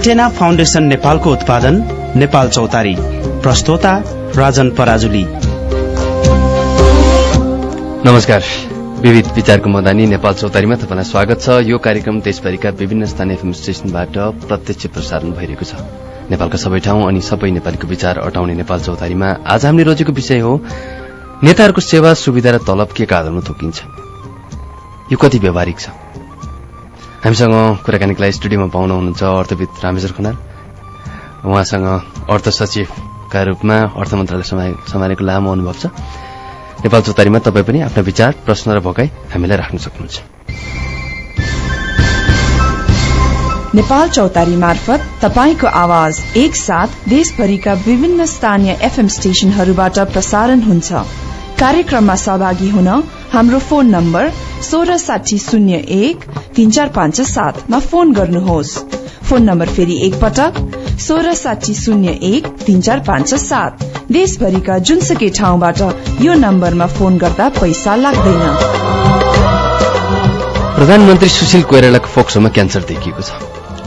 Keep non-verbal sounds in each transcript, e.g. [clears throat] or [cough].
Antenna foundation नेपालको उत्पादन नेपाल चौतारी। प्रस्तोता राजन पराजुली। नमस्कार। विविध विचारको मदानी नेपाल चौतारीमा तपाईँलाई स्वागत छ। यो कार्यक्रम देशभरिका विभिन्न स्थानीय फिल्म स्टेशनबाट प्रत्यक्ष प्रसारण भइरहेको छ। नेपालका सबै ठाउँ अनि सबै नेपालीको विचार अटाउने नेपाल चौतारीमा आज हामीले रोजेको विषय हो नेताहरूको सेवा सुविधा र तलब के आधारमा तोकिन्छ यो कति व्यावहारिक छ? हामीसँग कुराकानीको लागि स्टुडियोमा पाउनु हुनुहुन्छ अर्थविद रामेश्वर खनाल। उहाँसँग अर्थ सचिवका रूपमा अर्थ मन्त्रालय सम्हालेको लामो अनुभव छ। नेपाल चौतारीमा तपाईँ पनि आफ्ना विचार प्रश्न र भोकाई हामीलाई राख्न सक्नुहुन्छ। नेपाल चौतारी मार्फत तपाईँको आवाज एकसाथ देशभरिका विभिन्न स्थानीय एफएम स्टेशनहरूबाट प्रसारण हुन्छ। कार्यक्रममा सहभागी हुन हाम्रो फोन नम्बर सोह्र साठी शून्य एक तीन चार पाँच सातमा फोन गर्नुहोस्। फोन नम्बर फेरि एकपटक सोह्र साठी शून्य एक तीन चार पाँच सात। देशभरिका जुनसुकै ठाउँबाट यो नम्बरमा फोन गर्दा पैसा लाग्दैन। प्रधानमन्त्री सुशील कोइरालाको फोक्सोमा क्यान्सर देखिएको छ।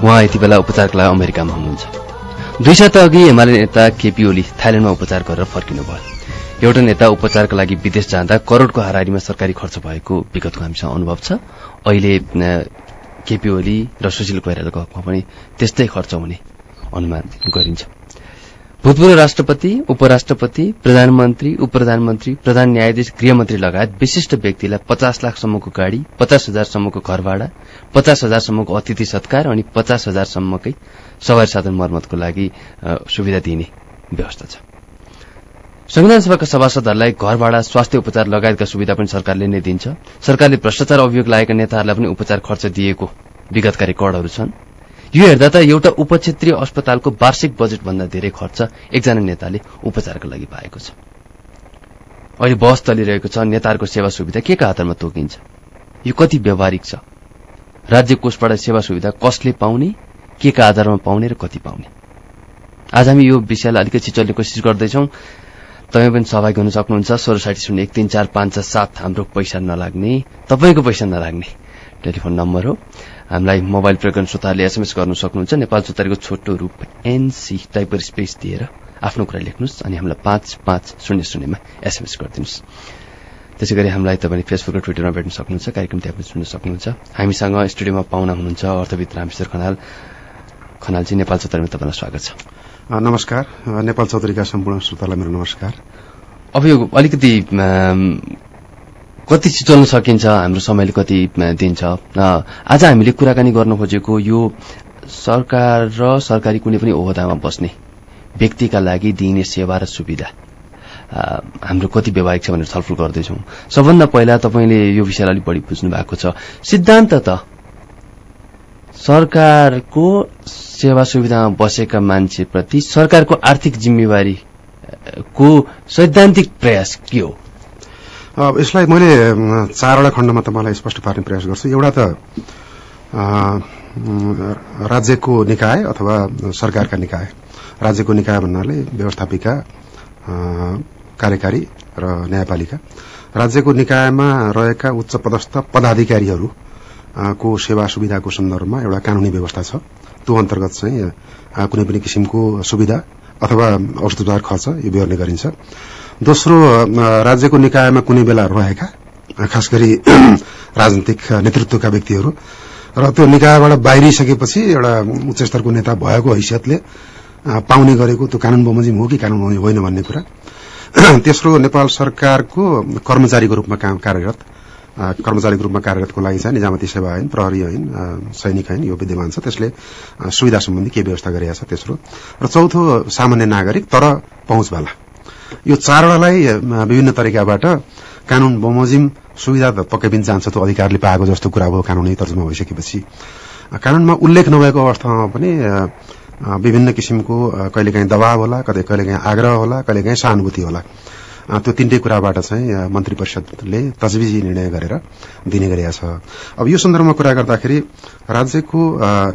उहाँ यति बेला उपचारको लागि अमेरिकामा हुनुहुन्छ। दुई साता अघि एमाले नेता केपी ओली थाइल्याण्डमा उपचार गरेर फर्किनुभयो। एउटा नेता उपचारका लागि विदेश जाँदा करोड़को हाराहारीमा सरकारी खर्च भएको विगतको हामीसँग अनुभव छ। अहिले केपी ओली र सुशील कोइरालाको हकमा पनि त्यस्तै खर्च हुने अनुमान गरिन्छ। भूतपूर्व राष्ट्रपति उपराष्ट्रपति प्रधानमन्त्री उप प्रधानमन्त्री प्रधान न्यायाधीश गृहमन्त्री लगायत विशिष्ट व्यक्तिलाई पचास लाखसम्मको गाड़ी पचास हजारसम्मको घर भाडा पचास हजारसम्मको अतिथि सत्कार अनि पचास हजारसम्मकै सवारी साधन मर्मतको लागि सुविधा दिने व्यवस्था छ। संविधान सभाका सभासदहरूलाई घर स्वास्थ्य उपचार लगायतका सुविधा पनि सरकारले नै दिन्छ। सरकारले भ्रष्टाचार अभियोग लागेका नेताहरूलाई पनि उपचार खर्च दिएको विगतका रेकर्डहरू छन्। यो हेर्दा त एउटा उपक्षेत्रीय अस्पतालको वार्षिक बजेट भन्दा धेरै खर्च एकजना नेताले उपचारका लागि पाएको छ। अहिले बहस चलिरहेको छ नेताहरूको सेवा सुविधा के का आधारमा तोकिन्छ? यो कति व्यावहारिक छ? राज्य कोषबाट सेवा सुविधा कसले पाउने के का आधारमा पाउने र कति पाउने? आज हामी यो विषयलाई अलिकति चल्ने कोसिस गर्दैछौं। तपाईँ पनि सहभागी हुन सक्नुहुन्छ। सोह्र साठी शून्य एक तीन चार पाँच सात हाम्रो पैसा नलाग्ने तपाईँको पैसा नलाग्ने टेलिफोन नम्बर हो। हामीलाई मोबाइल गर्ने श्रोताहरूले एसएमएस गर्नु सक्नुहुन्छ। नेपाल चौतारीको छोटो रूप एनसी टाइपर स्पेस दिएर आफ्नो कुरा लेख्नुहोस् अनि हामीलाई पाँच पाँच शून्य शून्यमा एसएमएस गरिदिनुहोस्। त्यसै गरी हामीलाई तपाईँले फेसबुक र ट्विटरमा भेट्न सक्नुहुन्छ कार्यक्रम त्यहाँ पनि सुन्न सक्नुहुन्छ। हामीसँग स्टुडियोमा पाहुना हुनुहुन्छ अर्थविद रामेश्वर खनाल। खनालजी नेपाल चौतारीमा तपाईँलाई स्वागत छ। नमस्कार नेपाल चौधरीका सम्पूर्ण श्रोतालाई मेरो नमस्कार। अब यो अलिकति कति चल्न सकिन्छ हाम्रो समयले कति दिन्छ। आज हामीले कुराकानी गर्न खोजेको यो सरकार र सरकारी कुनै पनि ओहदामा बस्ने व्यक्तिका लागि दिइने सेवा र सुविधा। हाम्रो कति व्यावहारिक छ भनेर छलफल गर्दैछौ। सबभन्दा पहिला तपाईँले यो विषयलाई अलिक बढी बुझ्नु भएको छ। सिद्धान्त त सरकारको सेवा सुविधामा बसेका मान्छेप्रति सरकारको आर्थिक जिम्मेवारीको सैद्धान्तिक प्रयास के हो? यसलाई मैले चारवटा खण्डमा तपाईँलाई स्पष्ट पार्ने प्रयास गर्छु। एउटा त राज्यको निकाय अथवा सरकारका निकाय। राज्यको निकाय भन्नाले व्यवस्थापिका कार्यकारी र न्यायपालिका। राज्यको निकायमा रहेका उच्च पदस्थ पदाधिकारीहरू को सेवा सुविधाको सन्दर्भमा एउटा कानूनी व्यवस्था छ। त्यो अन्तर्गत चाहिँ कुनै पनि किसिमको सुविधा अथवा औषधोपचार खर्च यो बेहोर्ने गरिन्छ। दोस्रो राज्यको निकायमा कुनै बेला रहेका खास गरी [clears throat] राजनीतिक नेतृत्वका व्यक्तिहरू र त्यो निकायबाट बाहिरिसकेपछि एउटा उच्च स्तरको नेता भएको हैसियतले पाउने गरेको त्यो कानून बमोजिम हो कि कानून बमोजिम होइन भन्ने कुरा। [clears throat] तेस्रो नेपाल सरकारको कर्मचारीको रूपमा कार्यरत। कर्मचारीको रूपमा कार्यरतको लागि चाहिँ निजामती सेवा ऐन प्रहरी ऐन सैनिक ऐन यो विद्यमान छ। त्यसले सुविधा सम्बन्धी के व्यवस्था गरिएको छ तेस्रो र चौथो सामान्य नागरिक तर पहुँचवाला। यो चारवटालाई विभिन्न तरिकाबाट कानून बमोजिम सुविधा त पक्कै पनि जान्छ त्यो अधिकारले पाएको जस्तो कुरा हो कानूनी तर्जुमा भइसकेपछि। कानूनमा उल्लेख नभएको अवस्थामा पनि विभिन्न किसिमको कहिलेकाहीँ दबाव होला कतै कहिलेकाहीँ आग्रह होला कहिलेकाहीँ सहानुभूति होला। त्यो तीनटै कुराबाट चाहिँ मन्त्री परिषदले तजविजी निर्णय गरेर दिने गरिएको छ। अब यो सन्दर्भमा कुरा गर्दाखेरि राज्यको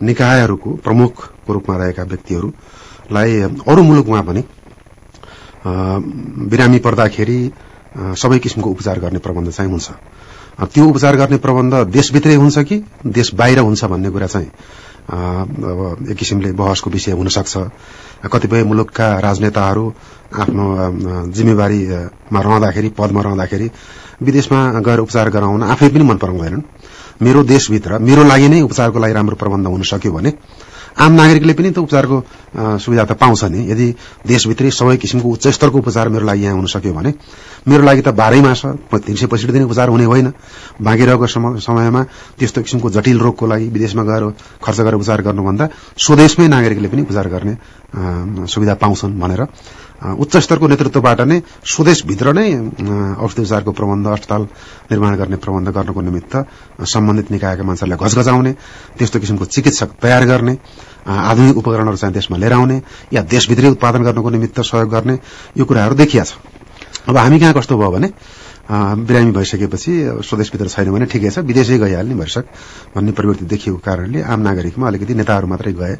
निकायहरूको प्रमुखको रूपमा रहेका व्यक्तिहरूलाई अरू मुलुकमा पनि बिरामी पर्दाखेरि सबै किसिमको उपचार गर्ने प्रबन्ध चाहिँ हुन्छ। त्यो उपचार गर्ने प्रबन्ध देशभित्रै हुन्छ कि देश बाहिर हुन्छ भन्ने कुरा चाहिँ अब एक किसिमले बहसको विषय हुन सक्छ कतिपय मुलुकका राजनेताहरू आफ्नो जिम्मेवारीमा रहँदाखेरि पदमा रहँदाखेरि विदेशमा गएर उपचार गराउन आफै पनि मन पराउँदैनन् मेरो देशभित्र मेरो लागि नै उपचारको लागि राम्रो प्रबन्ध हुन सक्यो भने आम नागरिकले पनि त उपचारको सुविधा त पाउँछ नि। यदि देशभित्रै सबै किसिमको उच्च स्तरको उपचार मेरो लागि यहाँ हुन सक्यो भने मेरो लागि त बाह्रै मास तीन सय पैँसठी दिन उपचार हुने होइन। बाँकी रहेको समयमा त्यस्तो किसिमको जटिल रोगको लागि विदेशमा गएर खर्च गरेर उपचार गर्नुभन्दा स्वदेशमै नागरिकले पनि उपचार गर्ने सुविधा पाउँछन् भनेर उच्च स्तरको नेतृत्वबाट नै स्वदेशभित्र नै औषधि उपचारको प्रबन्ध अस्पताल निर्माण गर्ने प्रबन्ध गर्नको निमित्त सम्बन्धित निकायका मान्छेहरूलाई घचघचाउने त्यस्तो किसिमको चिकित्सक तयार गर्ने आधुनिक उपकरणहरू चाहिँ देशमा लिएर आउने या देशभित्रै उत्पादन गर्नको निमित्त सहयोग गर्ने यो कुराहरू देखिया छ। अब हामी कहाँ कस्तो भयो भने बिरामी भइसकेपछि स्वदेशभित्र छैन भने ठिकै छ विदेशै गइहाल्ने भइसक भन्ने प्रवृत्ति देखिएको कारणले आम नागरिकमा अलिकति नेताहरू मात्रै गए।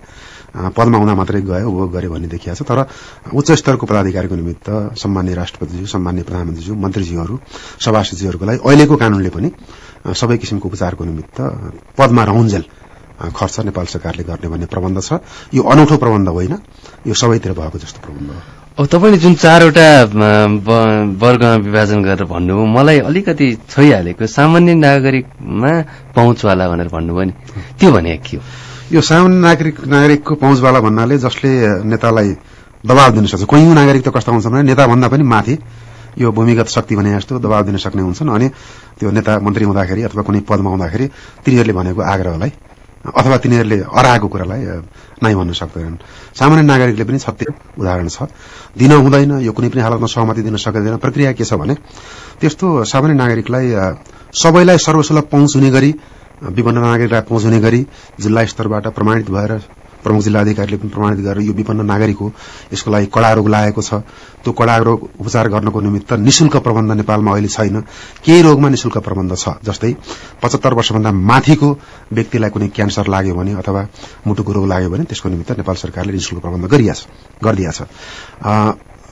पदमा हुँदा मात्रै गए उपभोग गरे भन्ने देखिएको छ। तर उच्च स्तरको पदाधिकारीको निमित्त सम्मान्य राष्ट्रपतिज्यू सम्मान्य प्रधानमन्त्रीज्यू मन्त्रीज्यूहरू सभासदज्यूहरूको लागि अहिलेको कानूनले पनि सबै किसिमको उपचारको निमित्त पदमा रहन्जेल खर्च नेपाल सरकारले गर्ने भन्ने प्रबन्ध छ। यो अनौठो प्रबन्ध होइन यो सबैतिर भएको जस्तो प्रबन्ध हो। अब तपाईँले जुन चारवटा वर्गमा विभाजन गरेर भन्नुभयो मलाई अलिकति छोइहालेको सामान्य नागरिकमा पहुँचवाला भनेर भन्नुभयो नि। त्यो भने के हो? यो सामान्य नागरिक नागरिकको पहुँचवाला भन्नाले जसले नेतालाई दबाव दिन सक्छ। कैयौँ नागरिक त कस्ता हुन्छ भने नेताभन्दा पनि माथि यो भूमिगत शक्ति भने जस्तो दबाव दिन सक्ने हुन्छन् अनि त्यो नेता मन्त्री हुँदाखेरि अथवा कुनै पदमा हुँदाखेरि तिनीहरूले भनेको आग्रहलाई अथवा तिनीहरूले अराएको कुरालाई नै भन्न सक्दैनन्। सामान्य नागरिकले पनि सत्य उदाहरण छ। दिन हुँदैन यो कुनै पनि हालतमा सहमति दिन सकिँदैन। प्रक्रिया के छ भने त्यस्तो सामान्य नागरिकलाई सबैलाई सर्वसुलभ पहुँच हुने गरी विपन्न नागरिकलाई हुने गरी जिल्ला स्तरबाट प्रमाणित भएर प्रमुख जिल्ला अधिकारीले पनि प्रमाणित गरेर यो विपन्न नागरिक हो। यसको लागि कड़ा रोग लागेको छ। त्यो कड़ा रोग उपचार गर्नको निमित्त निशुल्क प्रबन्ध नेपालमा अहिले छैन। केही रोगमा निशुल्क प्रबन्ध छ जस्तै पचहत्तर वर्षभन्दा माथिको व्यक्तिलाई कुनै क्यान्सर लाग्यो भने अथवा मुटुको रोग लाग्यो भने त्यसको निमित्त नेपाल सरकारले निशुल्क प्रबन्ध गरिदिएछ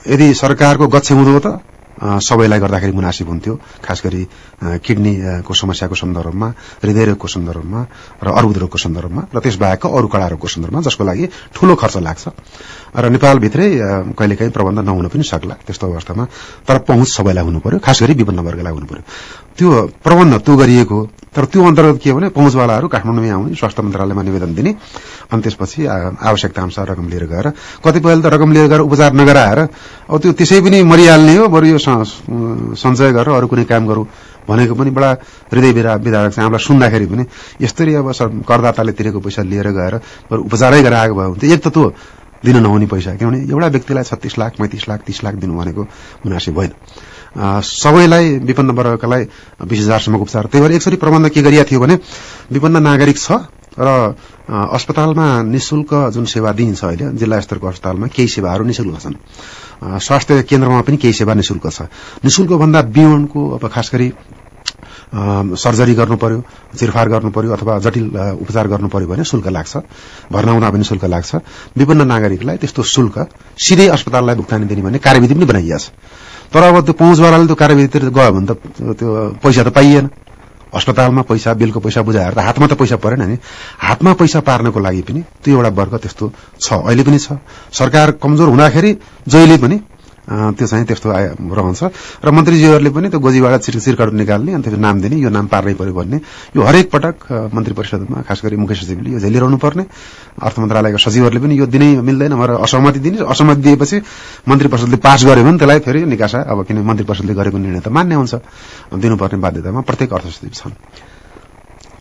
यदि सरकारको गच्छ हुँदो त सबैलाई गर्दाखेरि मुनासिब हुन्थ्यो खास गरी किडनीको समस्याको सन्दर्भमा हृदयरोगको सन्दर्भमा र अर्बुद रोगको सन्दर्भमा र त्यसबाहेकको अरू कडा रोगको सन्दर्भमा जसको लागि ठूलो खर्च लाग्छ। र नेपालभित्रै कहिलेकाहीँ प्रबन्ध नहुन पनि सक्ला त्यस्तो अवस्थामा तर पहुँच सबैलाई हुनु पर्यो खास गरी विपन्न वर्गलाई हुनु पर्यो। त्यो प्रबन्ध त्यो गरिएको तर त्यो अन्तर्गत के भने पहुँचवालाहरू काठमाडौँमै आउने स्वास्थ्य मन्त्रालयमा निवेदन दिने। अनि त्यसपछि आवश्यकता अनुसार रकम लिएर गएर कतिपयले त रकम लिएर गएर उपचार नगराएर अब त्यो त्यसै पनि मरिहाल्ने हो बरु यो सञ्चय गरेर अरू कुनै काम गरौँ भनेको पनि बडा हृदय विधायक चाहिँ हामीलाई सुन्दाखेरि पनि यस्तरी अब करदाताले तिरेको पैसा लिएर गएर बरु उपचारै गराएको भयो भने एक त त्यो दिन नहुने पैसा किनभने एउटा व्यक्तिलाई छत्तिस लाख पैँतिस लाख तीस लाख दिनु भनेको मुनासिब होइन सबैलाई विपन्न वर्गकालाई बिस हजारसम्मको उपचार। त्यही भएर एकचोटि प्रबन्ध के गरिएको थियो भने विपन्न नागरिक छ र अस्पतालमा निशुल्क जुन सेवा दिइन्छ अहिले जिल्ला स्तरको अस्पतालमा केही सेवाहरू निशुल्क छन्। स्वास्थ्य केन्द्रमा पनि केही सेवा निशुल्क छ। निशुल्क भन्दा बिउनको अब खास गरी सर्जरी गर्नु पर्यो चिरफार गर्नु पर्यो अथवा जटिल उपचार गर्नु पर्यो भने शुल्क लाग्छ। भर्ना हुँदा पनि शुल्क लाग्छ। विपन्न नागरिकलाई त्यस्तो शुल्क सिधै अस्पताललाई भुक्तानी दिने भन्ने कार्यविधि पनि बनाइएको छ। तर अब त्यो पहुँचवालाले त्यो कार्यविधितिर गयो भने त त्यो पैसा त पाइएन। अस्पतालमा पैसा बिलको पैसा बुझाएर त हातमा त पैसा परेन नि। हातमा पैसा पार्नको लागि पनि त्यो एउटा वर्ग त्यस्तो छ अहिले पनि छ। सरकार कमजोर हुँदाखेरि जहिले पनि त्यो चाहिँ त्यस्तो रहन्छ। र मन्त्रीज्यूहरूले पनि त्यो गोजीबाट छिर चिरकाट निकाल्ने अनि त्यो नाम दिने यो नाम पार्नै पर्यो भन्ने यो हरेक पटक मन्त्री परिषदमा खास गरी मुख्य सचिवले यो झेलिरहनु पर्ने। अर्थ मन्त्रालयका सचिवहरूले पनि यो दिनै मिल्दैन भनेर असहमति दिने असहमति दिएपछि मन्त्री परिषदले पास गर्यो भने त्यसलाई फेरि निकासा अब किन मन्त्री परिषदले गरेको निर्णय त मान्य हुन्छ। दिनुपर्ने बाध्यतामा प्रत्येक अर्थ सचिव छन्।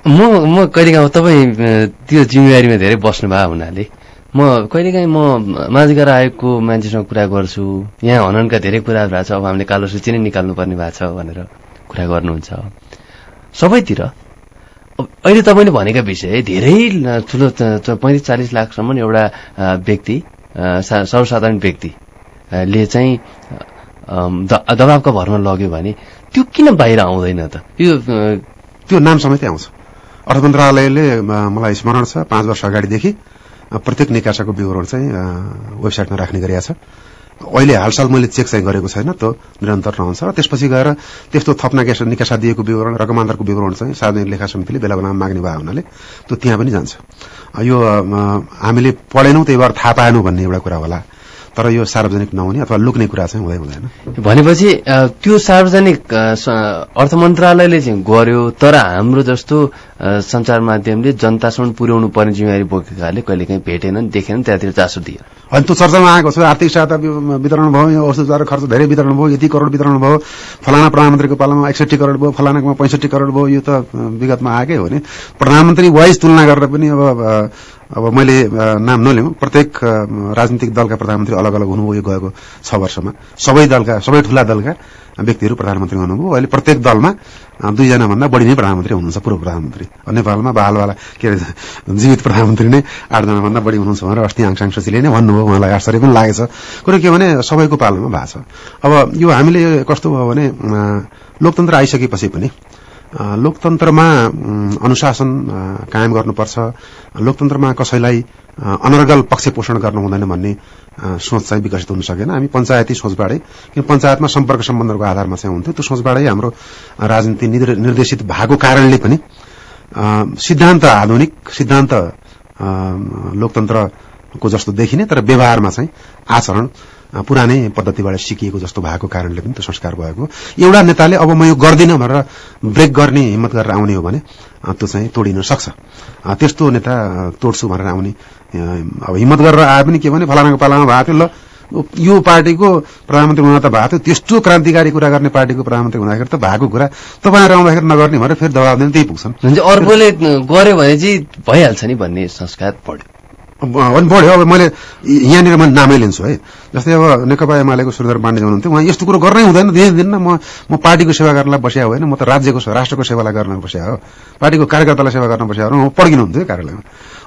म म कहिलेकाहीँ तपाईँ त्यो जिम्मेवारीमा धेरै बस्नु भयो हुनाले। म कहिलेकाहीँ म माझीगर आयोगको मान्छेसँग कुरा गर्छु। यहाँ हननका धेरै कुराहरू भएको छ। अब हामीले कालो सूची नै निकाल्नुपर्ने भएको छ भनेर कुरा गर्नुहुन्छ। सबैतिर। अहिले तपाईँले भनेका विषय धेरै ठुलो पैँतिस चालिस लाखसम्म एउटा व्यक्ति सर्वसाधारण व्यक्तिले चाहिँ दबावका भरमा लग्यो भने त्यो किन बाहिर आउँदैन त? यो त्यो नाम समेतै आउँछ। अर्थ मन्त्रालयले मलाई स्मरण छ पाँच वर्ष अगाडिदेखि। प्रत्येक निकासाको विवरण चाहिँ वेबसाइटमा राख्ने गरिएको छ। अहिले हालसाल मैले चेक चाहिँ गरेको छैन त्यो निरन्तर रहन्छ। र त्यसपछि गएर त्यस्तो थप्ना निकासा दिएको विवरण रकमान्तरको विवरण चाहिँ सार्वजनिक लेखा समितिले बेला बेलामा माग्ने भयो हुनाले त्यो त्यहाँ पनि जान्छ। यो हामीले पढेनौँ त्यही भएर थाहा पाएनौँ भन्ने एउटा कुरा होला। तर यो सार्वजनिक नहुने अथवा लुक्ने कुरा चाहिँ हुँदै हुँदैन। भनेपछि त्यो सार्वजनिक अर्थ मन्त्रालयले चाहिँ गर्यो तर हाम्रो जस्तो सञ्चार माध्यमले जनतासम्म पुर्याउनु पर्ने जिम्मेवारी बोकेकाले कहिलेकाहीँ भेटेनन् देखेनन् त्यहाँतिर चासो दिए अनि त्यो चर्चामा आएको छ आर्थिक सहायता वितरण भयो औषध खर्च धेरै वितरण भयो यति करोड वितरण भयो फलाना प्रधानमन्त्रीको पालामा एकसठी करोड भयो फलानाकोमा पैँसठी करोड भयो यो त विगतमा आएकै हो नि। प्रधानमन्त्री वाइज तुलना गरेर पनि अब अब मैले नाम नलिउँ प्रत्येक राजनीतिक दलका प्रधानमन्त्री अलग अलग हुनुभयो यो गएको छ वर्षमा। सबै दलका सबै ठूला दलका व्यक्तिहरू प्रधानमन्त्री हुनुभयो। अहिले प्रत्येक दलमा दुईजना भन्दा बढी नै प्रधानमन्त्री हुनुहुन्छ पूर्व प्रधानमन्त्री। नेपालमा बालवाला के अरे जीवित प्रधानमन्त्री नै आठजना भन्दा बढी हुनुहुन्छ भनेर अस्ति आङसाङ सोचीले नै भन्नुभयो। उहाँलाई आश्चर्य पनि लागेछ। कुरो के भने सबैको पालमा भएको छ। अब यो हामीले कस्तो भयो भने लोकतन्त्र आइसकेपछि पनि लोकतन्त्रमा अनुशासन कायम गर्नुपर्छ। लोकतन्त्रमा कसैलाई अनर्गल पक्ष पोषण गर्नु हुँदैन भन्ने सोच चाहिँ विकसित हुन सकेन। हामी पञ्चायती सोचबाटै किन पञ्चायतमा सम्पर्क सम्बन्धको आधारमा चाहिँ हुन्थ्यो त्यो सोचबाटै हाम्रो राजनीति निर्देशित भएको कारणले पनि सिद्धान्त आधुनिक सिद्धान्त लोकतन्त्रको जस्तो देखिने तर व्यवहारमा चाहिँ आचरण पुरानै पद्धतिबाट सिकिएको जस्तो भएको कारणले पनि त्यो संस्कार भएको एउटा नेताले अब म यो गर्दिनँ भनेर ब्रेक गर्ने हिम्मत गरेर आउने हो भने त्यो चाहिँ तोडिन सक्छ। त्यस्तो नेता तोड्छु भनेर आउने अब हिम्मत गरेर आए पनि के भने फलानाको पालामा भएको थियो ल यो पार्टीको प्रधानमन्त्री हुँदा त भएको थियो। त्यस्तो क्रान्तिकारी कुरा गर्ने पार्टीको प्रधानमन्त्री हुँदाखेरि त भएको कुरा तपाईँहरू आउँदाखेरि नगर्ने भनेर फेरि दबाब दिने त्यही पुग्छन् अर्कोले गर्यो भने चाहिँ भइहाल्छ नि भन्ने संस्कार पढ्यो। अनि बढ्यो अब मैले यहाँनिर मैले नामै लिन्छु है। जस्तै अब नेकपा एमालेको सुरेन्द्र पाण्डे हुनुहुन्थ्यो उहाँ यस्तो कुरो गर्नै हुँदैन दिन म म पार्टीको सेवा गर्नलाई बस्या होइन। म त राज्यको राष्ट्रको सेवालाई गर्न बस्या हो। पार्टीको कार्यकर्तालाई सेवा गर्न बस्या हो म पड्किनुहुन्थ्यो कार्यालयमा।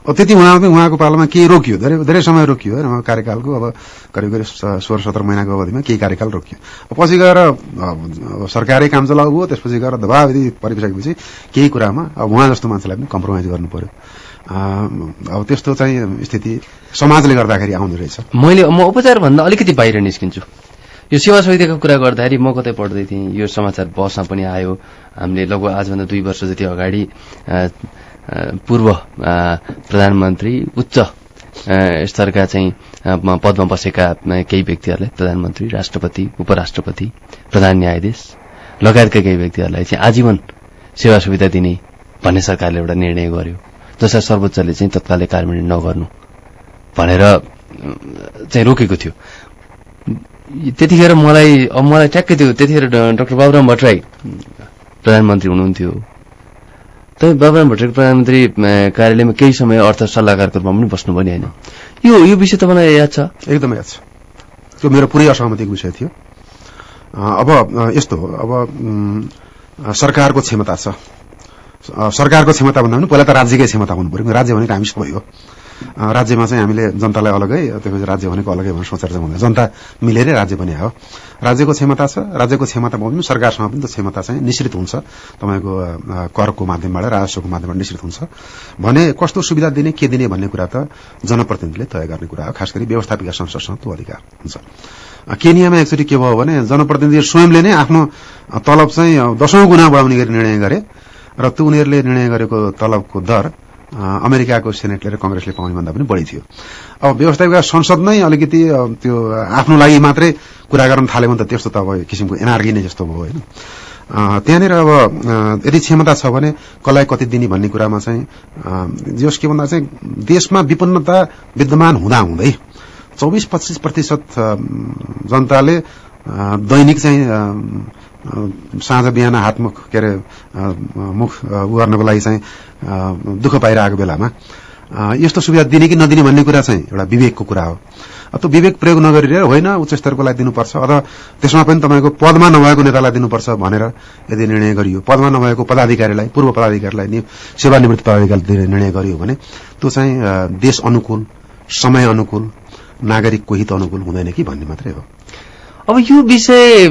अब त्यति हुँदा उहाँको पालामा केही रोकियो? धेरै धेरै समय रोकियो होइन। कार्यकालको अब करिब करिब सोह्र सत्र महिनाको अवधिमा केही कार्यकाल रोकियो। पछि गएर सरकारै काम चलाउ भयो त्यसपछि गएर दबाव यदि परिसकेपछि केही कुरामा अब उहाँ जस्तो मान्छेलाई पनि कम्प्रोमाइज गर्नु पर्यो। अब त्यस्तो चाहिँ स्थिति समाजले गर्दाखेरि आउने रहेछ। मैले म उपचारभन्दा अलिकति बाहिर निस्किन्छु। यो सेवा सुविधाको कुरा गर्दाखेरि म कतै पढ्दै थिएँ यो समाचार बसमा पनि आयो। हामीले लगभग आजभन्दा दुई वर्ष जति अगाडि पूर्व प्रधानमन्त्री उच्च स्तरका चाहिँ पदमा बसेका केही व्यक्तिहरूलाई प्रधानमन्त्री राष्ट्रपति उपराष्ट्रपति प्रधान न्यायाधीश लगायतका केही व्यक्तिहरूलाई चाहिँ आजीवन सेवा सुविधा दिने भन्ने सरकारले एउटा निर्णय गर्यो। जसलाई सर्वोच्चले चाहिँ तत्कालै कार्यान्वयन नगर्नु भनेर चाहिँ रोकेको थियो। त्यतिखेर मलाई अब मलाई ट्याक्कै थियो त्यतिखेर डाक्टर बाबुराम भट्टराई प्रधानमन्त्री हुनुहुन्थ्यो। तपाईँ बाबुराम भट्टराई प्रधानमन्त्री कार्यालयमा केही समय अर्थ सल्लाहकारको रूपमा पनि बस्नु पनि होइन। यो यो विषय तपाईँलाई याद छ? एकदमै याद छ। त्यो मेरो पुरै असहमतिको विषय थियो। अब यस्तो अब सरकारको क्षमता छ। सरकारको क्षमता भन्दा पनि पहिला त राज्यकै क्षमता हुनु पऱ्यो। राज्य भनेको हामी सबै हो। राज्यमा चाहिँ हामीले जनतालाई अलगै त्यसपछि राज्य भनेको अलगै भनेर सोचेर चाहिँ हुँदैन। जनता मिलेरै राज्य पनि हो। राज्यको क्षमता छ। राज्यको क्षमता पनि सरकारसँग पनि त्यो क्षमता चाहिँ निश्चित हुन्छ। तपाईँको करको माध्यमबाट राजस्वको माध्यमबाट निश्चित हुन्छ। भने कस्तो सुविधा दिने के दिने भन्ने कुरा त जनप्रतिनिधिले तय गर्ने कुरा हो। खास गरी व्यवस्थापिका संस्थासँग त्यो अधिकार हुन्छ। केनियामा एकचोटि के भयो भने जनप्रतिनिधि स्वयंले नै आफ्नो तलब चाहिँ दशौं गुणा बढाउने गरी निर्णय गरे। र त्यो उनीहरूले निर्णय गरेको तलबको दर अमेरिकाको सेनेटले र कंग्रेसले पाउने भन्दा पनि बढी थियो। अब व्यवस्थापिका संसद नै अलिकति त्यो आफ्नो लागि मात्रै कुरा गर्न थाल्यो भने त त्यस्तो त अब किसिमको एनआरकी नै जस्तो भयो होइन? त्यहाँनिर अब यदि क्षमता छ भने कसलाई कति दिने भन्ने कुरामा चाहिँ जस के भन्दा चाहिँ देशमा विपन्नता विद्यमान हुँदा हुँदै चौबिस पच्चिस प्रतिशत जनताले दैनिक चाहिँ साँझ बिहान हातमुख के अरे मुख गर्नको लागि चाहिँ दुःख पाइरहेको बेलामा यस्तो सुविधा दिने कि नदिने भन्ने कुरा चाहिँ एउटा विवेकको कुरा हो। त्यो विवेक प्रयोग नगरेर होइन उच्च स्तरको लागि दिनुपर्छ अथवा त्यसमा पनि तपाईँको पदमा नभएको नेतालाई दिनुपर्छ भनेर यदि निर्णय गरियो पदमा नभएको पदाधिकारीलाई पूर्व पदाधिकारीलाई सेवानिवृत्त पदाधिकारीले निर्णय गरियो भने त्यो चाहिँ देश अनुकूल समय अनुकूल नागरिकको हित अनुकूल हुँदैन कि भन्ने मात्रै हो। अब यो विषय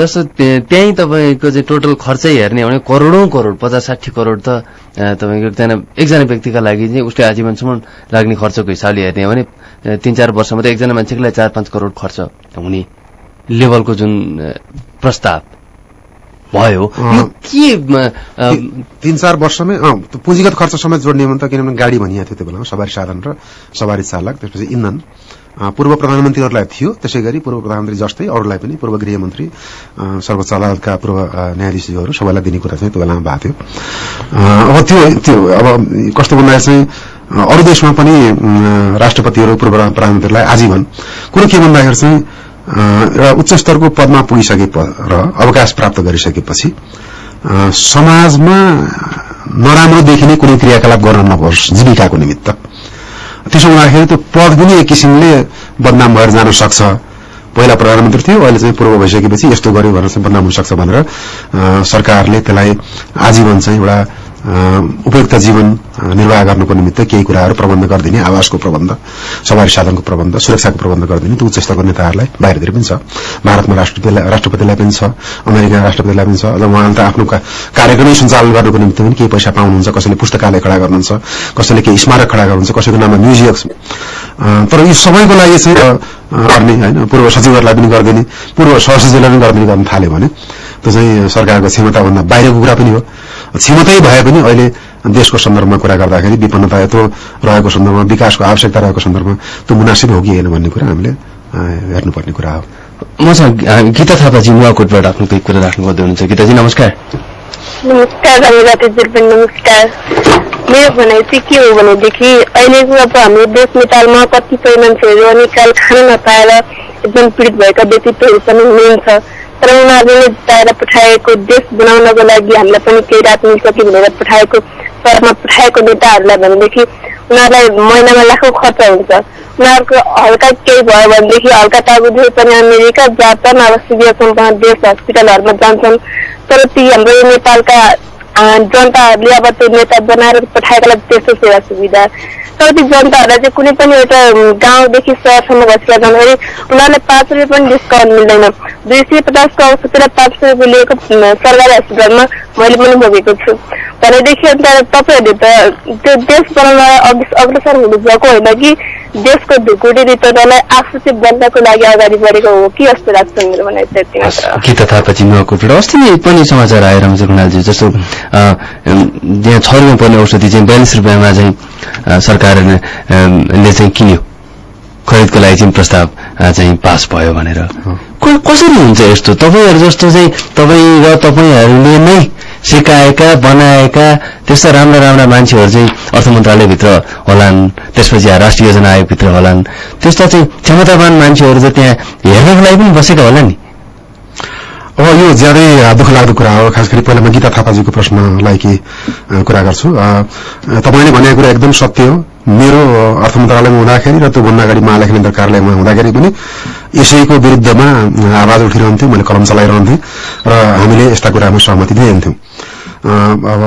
जस्तो त्य- त्यहीँ तपाईँको चाहिँ टोटल खर्चै हेर्ने हो भने करोडौँ करोड पचास साठी करोड त तपाईँको एकजना एकजना व्यक्तिका लागि चाहिँ उसले आजीवनसम्म लाग्ने खर्चको हिसाबले हेर्ने हो भने तिन चार वर्षमा त एकजना मान्छेको लागि चार पाँच करोड खर्च हुने लेभलको जुन प्रस्ताव भयो यो के तीन चार वर्षमै पुँजीगत खर्च समेत जोड्ने हो भने त किनभने गाडी भनिएको थियो त्यो बेलामा सवारी साधन र सवारी चालक त्यसपछि इन्धन। पूर्व प्रधानमन्त्रीहरूलाई थियो। त्यसै गरी पूर्व प्रधानमन्त्री जस्तै अरूलाई पनि पूर्व गृहमन्त्री सर्वोच्च अदालतका पूर्व अँ, न्यायाधीशज्यूहरू सबैलाई दिने कुरा चाहिँ त्यो बेलामा भएको थियो। अब त्यो त्यो अब कस्तो भन्दाखेरि चाहिँ अरू देशमा पनि राष्ट्रपतिहरू पूर्व प्रधानमन्त्रीलाई आजीवन। कुरो के भन्दाखेरि चाहिँ एउटा उच्च स्तरको पदमा पुगिसके र अवकाश प्राप्त गरिसकेपछि समाजमा नराम्रो देखिने कुनै क्रियाकलाप गर्न नहोस् जीविकाको निमित्त। त्यसो हुँदाखेरि त्यो पद पनि एक किसिमले बदनाम भएर जान सक्छ। पहिला प्रधानमन्त्री थियो अहिले चाहिँ पूर्व भइसकेपछि यस्तो गर्यो भनेर चाहिँ बदनाम हुन सक्छ भनेर सरकारले त्यसलाई आजीवन चाहिँ एउटा उपयुक्त जीवन निर्वाह गर्नको निमित्त केही कुराहरू प्रबन्ध गरिदिने आवासको प्रबन्ध सवारी साधनको प्रबन्ध सुरक्षाको प्रबन्ध गरिदिने त्यो उच्च स्तरको नेताहरूलाई बाहिरतिर पनि छ। भारतमा राष्ट्रपतिलाई राष्ट्रपतिलाई पनि छ अमेरिका राष्ट्रपतिलाई पनि छ अझ उहाँले त आफ्नो कार्यक्रमै सञ्चालन गर्नको निमित्त पनि केही पैसा पाउनुहुन्छ कसैले पुस्तकालय खडा गर्नुहुन्छ कसैले केही स्मारक खडा गर्नुहुन्छ कसैको नाममा म्युजियम तर यो सबैको लागि चाहिँ गर्ने होइन पूर्व सचिवहरूलाई पनि गरिदिने पूर्व सहसचिवलाई पनि गरिदिने गर्न थाल्यो भने त्यो चाहिँ सरकारको क्षमताभन्दा बाहिरको कुरा पनि हो। क्षमतै भए पनि अहिले देशको सन्दर्भमा कुरा गर्दाखेरि विपन्नता यत्रो रहेको सन्दर्भमा विकासको आवश्यकता रहेको सन्दर्भमा त्यो मुनासिब हो कि होइन भन्ने कुरा हामीले हेर्नुपर्ने कुरा हो। मसँग गीता थापाजी नुवाकोटबाट आफ्नो केही कुरा राख्नु पर्दै हुनुहुन्छ गीताजी नमस्कार। नमस्कार नमस्कार। मेरो भनाइ चाहिँ के हो भनेदेखि अहिलेको अब हाम्रो देश नेपालमा कतिपय मान्छेहरू अनि काल खान नपाएर एकदम पीडित भएका व्यक्तित्वहरू पनि हुनुहुन्छ। तर उनीहरूले जिताएर पठाएको देश बनाउनको लागि हामीलाई पनि केही रात मिल्छ कि भनेर पठाएको शहरमा पठाएको नेताहरूलाई भनेदेखि उनीहरूलाई महिनामा लाखौँ खर्च हुन्छ उनीहरूको हल्का केही भयो भनेदेखि हल्का टागुदी पनि अमेरिका जापान अब सिभिल सम्पन्न देश हस्पिटलहरूमा जान्छन् तर ती हाम्रो नेपालका जनताहरूले अब त्यो नेता बनाएर पठाएकालाई त्यस्तो सेवा सुविधा तर ती जनताहरूलाई चाहिँ कुनै पनि एउटा गाउँदेखि सहरसम्म बसेर जाँदाखेरि उनीहरूलाई पाँच रुपियाँ पनि डिस्काउन्ट मिल्दैन दुई सय पचासको औषधिलाई पाँच सय रुपियाँ लिएको सरकारी हस्पिटलमा मैले पनि भोगेको छु भनेदेखि अन्त तपाईँहरूले त त्यो देश बनाउन अग्र- अग्रसर हुनुभएको होइन कि देशको ढुकुटी रितोलाई आफू चाहिँ बन्नको लागि अगाडि बढेको हो कि जस्तो लाग्छ मेरो भनाइ चाहिँ अस्ति नै पनि समाचार आएर जस्तो अ, अम, यहाँ छ रुपियाँ पर्ने औषधि चाहिँ बयालिस रुपियाँमा चाहिँ सरकारले चाहिँ किन्यो खरिदको लागि चाहिँ प्रस्ताव चाहिँ पास भयो भनेर। कसरी हुन्छ यस्तो? तपाईँहरू जस्तो चाहिँ तपाईँ र तपाईँहरूले नै सिकाएका बनाएका त्यस्ता राम्रा राम्रा मान्छेहरू चाहिँ अर्थ मन्त्रालयभित्र होलान् त्यसपछि राष्ट्रिय योजना आयोगभित्र होलान् त्यस्ता चाहिँ क्षमतावान मान्छेहरू चाहिँ त्यहाँ हेर्नको लागि पनि बसेका होला नि। अब यो ज्यादै दुःख लाग्दो कुरा हो खास गरी पहिला म गीता थापाजीको प्रश्नलाई के कुरा गर्छु। तपाईँले भनेको कुरा एकदम सत्य हो। मेरो अर्थ मन्त्रालयमा हुँदाखेरि र त्योभन्दा अगाडि महालेखा नियन्त्रक कार्यालयमा हुँदाखेरि पनि यसैको विरुद्धमा आवाज उठिरहन्थ्यो मैले कलम चलाइरहन्थेँ र हामीले यस्ता कुरामा सहमति दिइरहन्थ्यौँ अब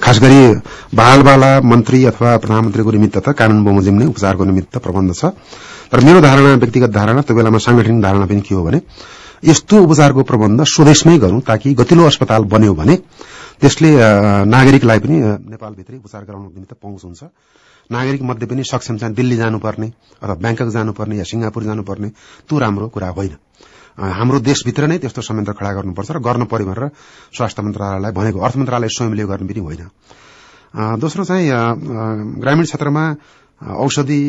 खास गरी बालबाला मन्त्री अथवा प्रधानमन्त्रीको निमित्त त कानून बमोजिम नै उपचारको निमित्त प्रबन्ध छ। तर मेरो धारणा व्यक्तिगत धारणा त्यो बेलामा सांगठनिक धारणा पनि के हो भने यस्तो उपचारको प्रबन्ध स्वदेशमै गरौं ताकि गतिलो अस्पताल बन्यो भने त्यसले नागरिकलाई पनि नेपालभित्रै उपचार गराउनको निमित्त पहुँच हुन्छ। नागरिक मध्ये पनि सक्षम चाहिँ दिल्ली जानुपर्ने अथवा ब्याङ्कक जानुपर्ने या सिंगापुर जानुपर्ने त्यो राम्रो कुरा होइन। हाम्रो देशभित्र नै त्यस्तो संयन्त्र खड़ा गर्नुपर्छ र गर्न पर्यो भनेर स्वास्थ्य मन्त्रालयलाई भनेको अर्थ मन्त्रालय स्वयंले गर्ने पनि होइन। दोस्रो चाहिँ ग्रामीण क्षेत्रमा औषधि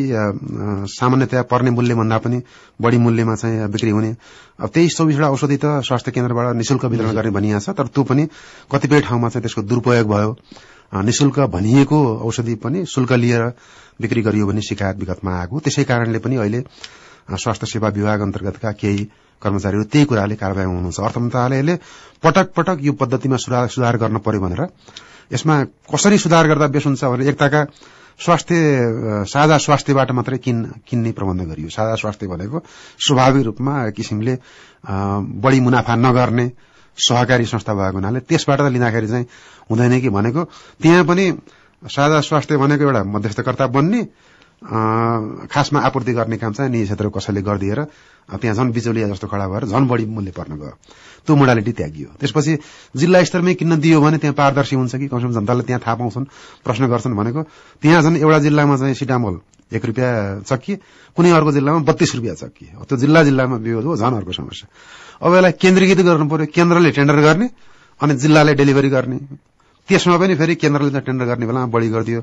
सामान्यतया पर्ने मूल्यभन्दा पनि बढ़ी मूल्यमा चाहिँ बिक्री हुने। अब तेइस चौबिसवटा औषधि त स्वास्थ्य केन्द्रबाट निशुल्क वितरण गर्ने भनिएको छ तर त्यो पनि कतिपय ठाउँमा चाहिँ त्यसको दुरूपयोग भयो। निशुल्क भनिएको औषधि पनि शुल्क लिएर बिक्री गरियो भन्ने शिकायत विगतमा आएको। त्यसै कारणले पनि अहिले स्वास्थ्य सेवा विभाग अन्तर्गतका केही कर्मचारीहरू त्यही कुराले कारवाही हुनुहुन्छ। अर्थ मन्त्रालयले पटक पटक यो पद्धतिमा सुधार सुधार गर्न पर्यो भनेर यसमा कसरी सुधार गर्दा बेस हुन्छ भने एकताका स्वास्थ्य साझा स्वास्थ्यबाट मात्रै किन किन्ने प्रबन्ध गरियो। साझा स्वास्थ्य भनेको स्वाभाविक रूपमा किसिमले बढ़ी मुनाफा नगर्ने सहकारी संस्था भएको हुनाले त्यसबाट त लिँदाखेरि चाहिँ हुँदैन कि भनेको। त्यहाँ पनि साझा स्वास्थ्य भनेको एउटा मध्यस्थकर्ता बन्ने खासमा आपूर्ति गर्ने काम चाहिँ निजी क्षेत्रको कसैले गरिदिएर त्यहाँ झन् बिचौलिया जस्तो खडा भएर झन् बढी मूल्य पर्न गयो। त्यो मोडालिटी त्यागियो। त्यसपछि जिल्ला स्तरमै किन्न दियो भने त्यहाँ पारदर्शी हुन्छ कि? कमसेकम जनताले त्यहाँ थाहा पाउँछन् प्रश्न गर्छन् भनेको त्यहाँ झन् एउटा जिल्लामा चाहिँ सिटामोल एक रुपियाँ चक्की कुनै अर्को जिल्लामा बत्तीस रुपियाँ चक्की त्यो जिल्ला जिल्लामा विरोध हो झन् अर्को समस्या। अब यसलाई केन्द्रीकृत गर्नु पर्यो। केन्द्रले टेन्डर गर्ने अनि जिल्लाले डेलिभरी गर्ने। त्यसमा पनि फेरि केन्द्रले टेन्डर गर्ने बेलामा बढी गरिदियो।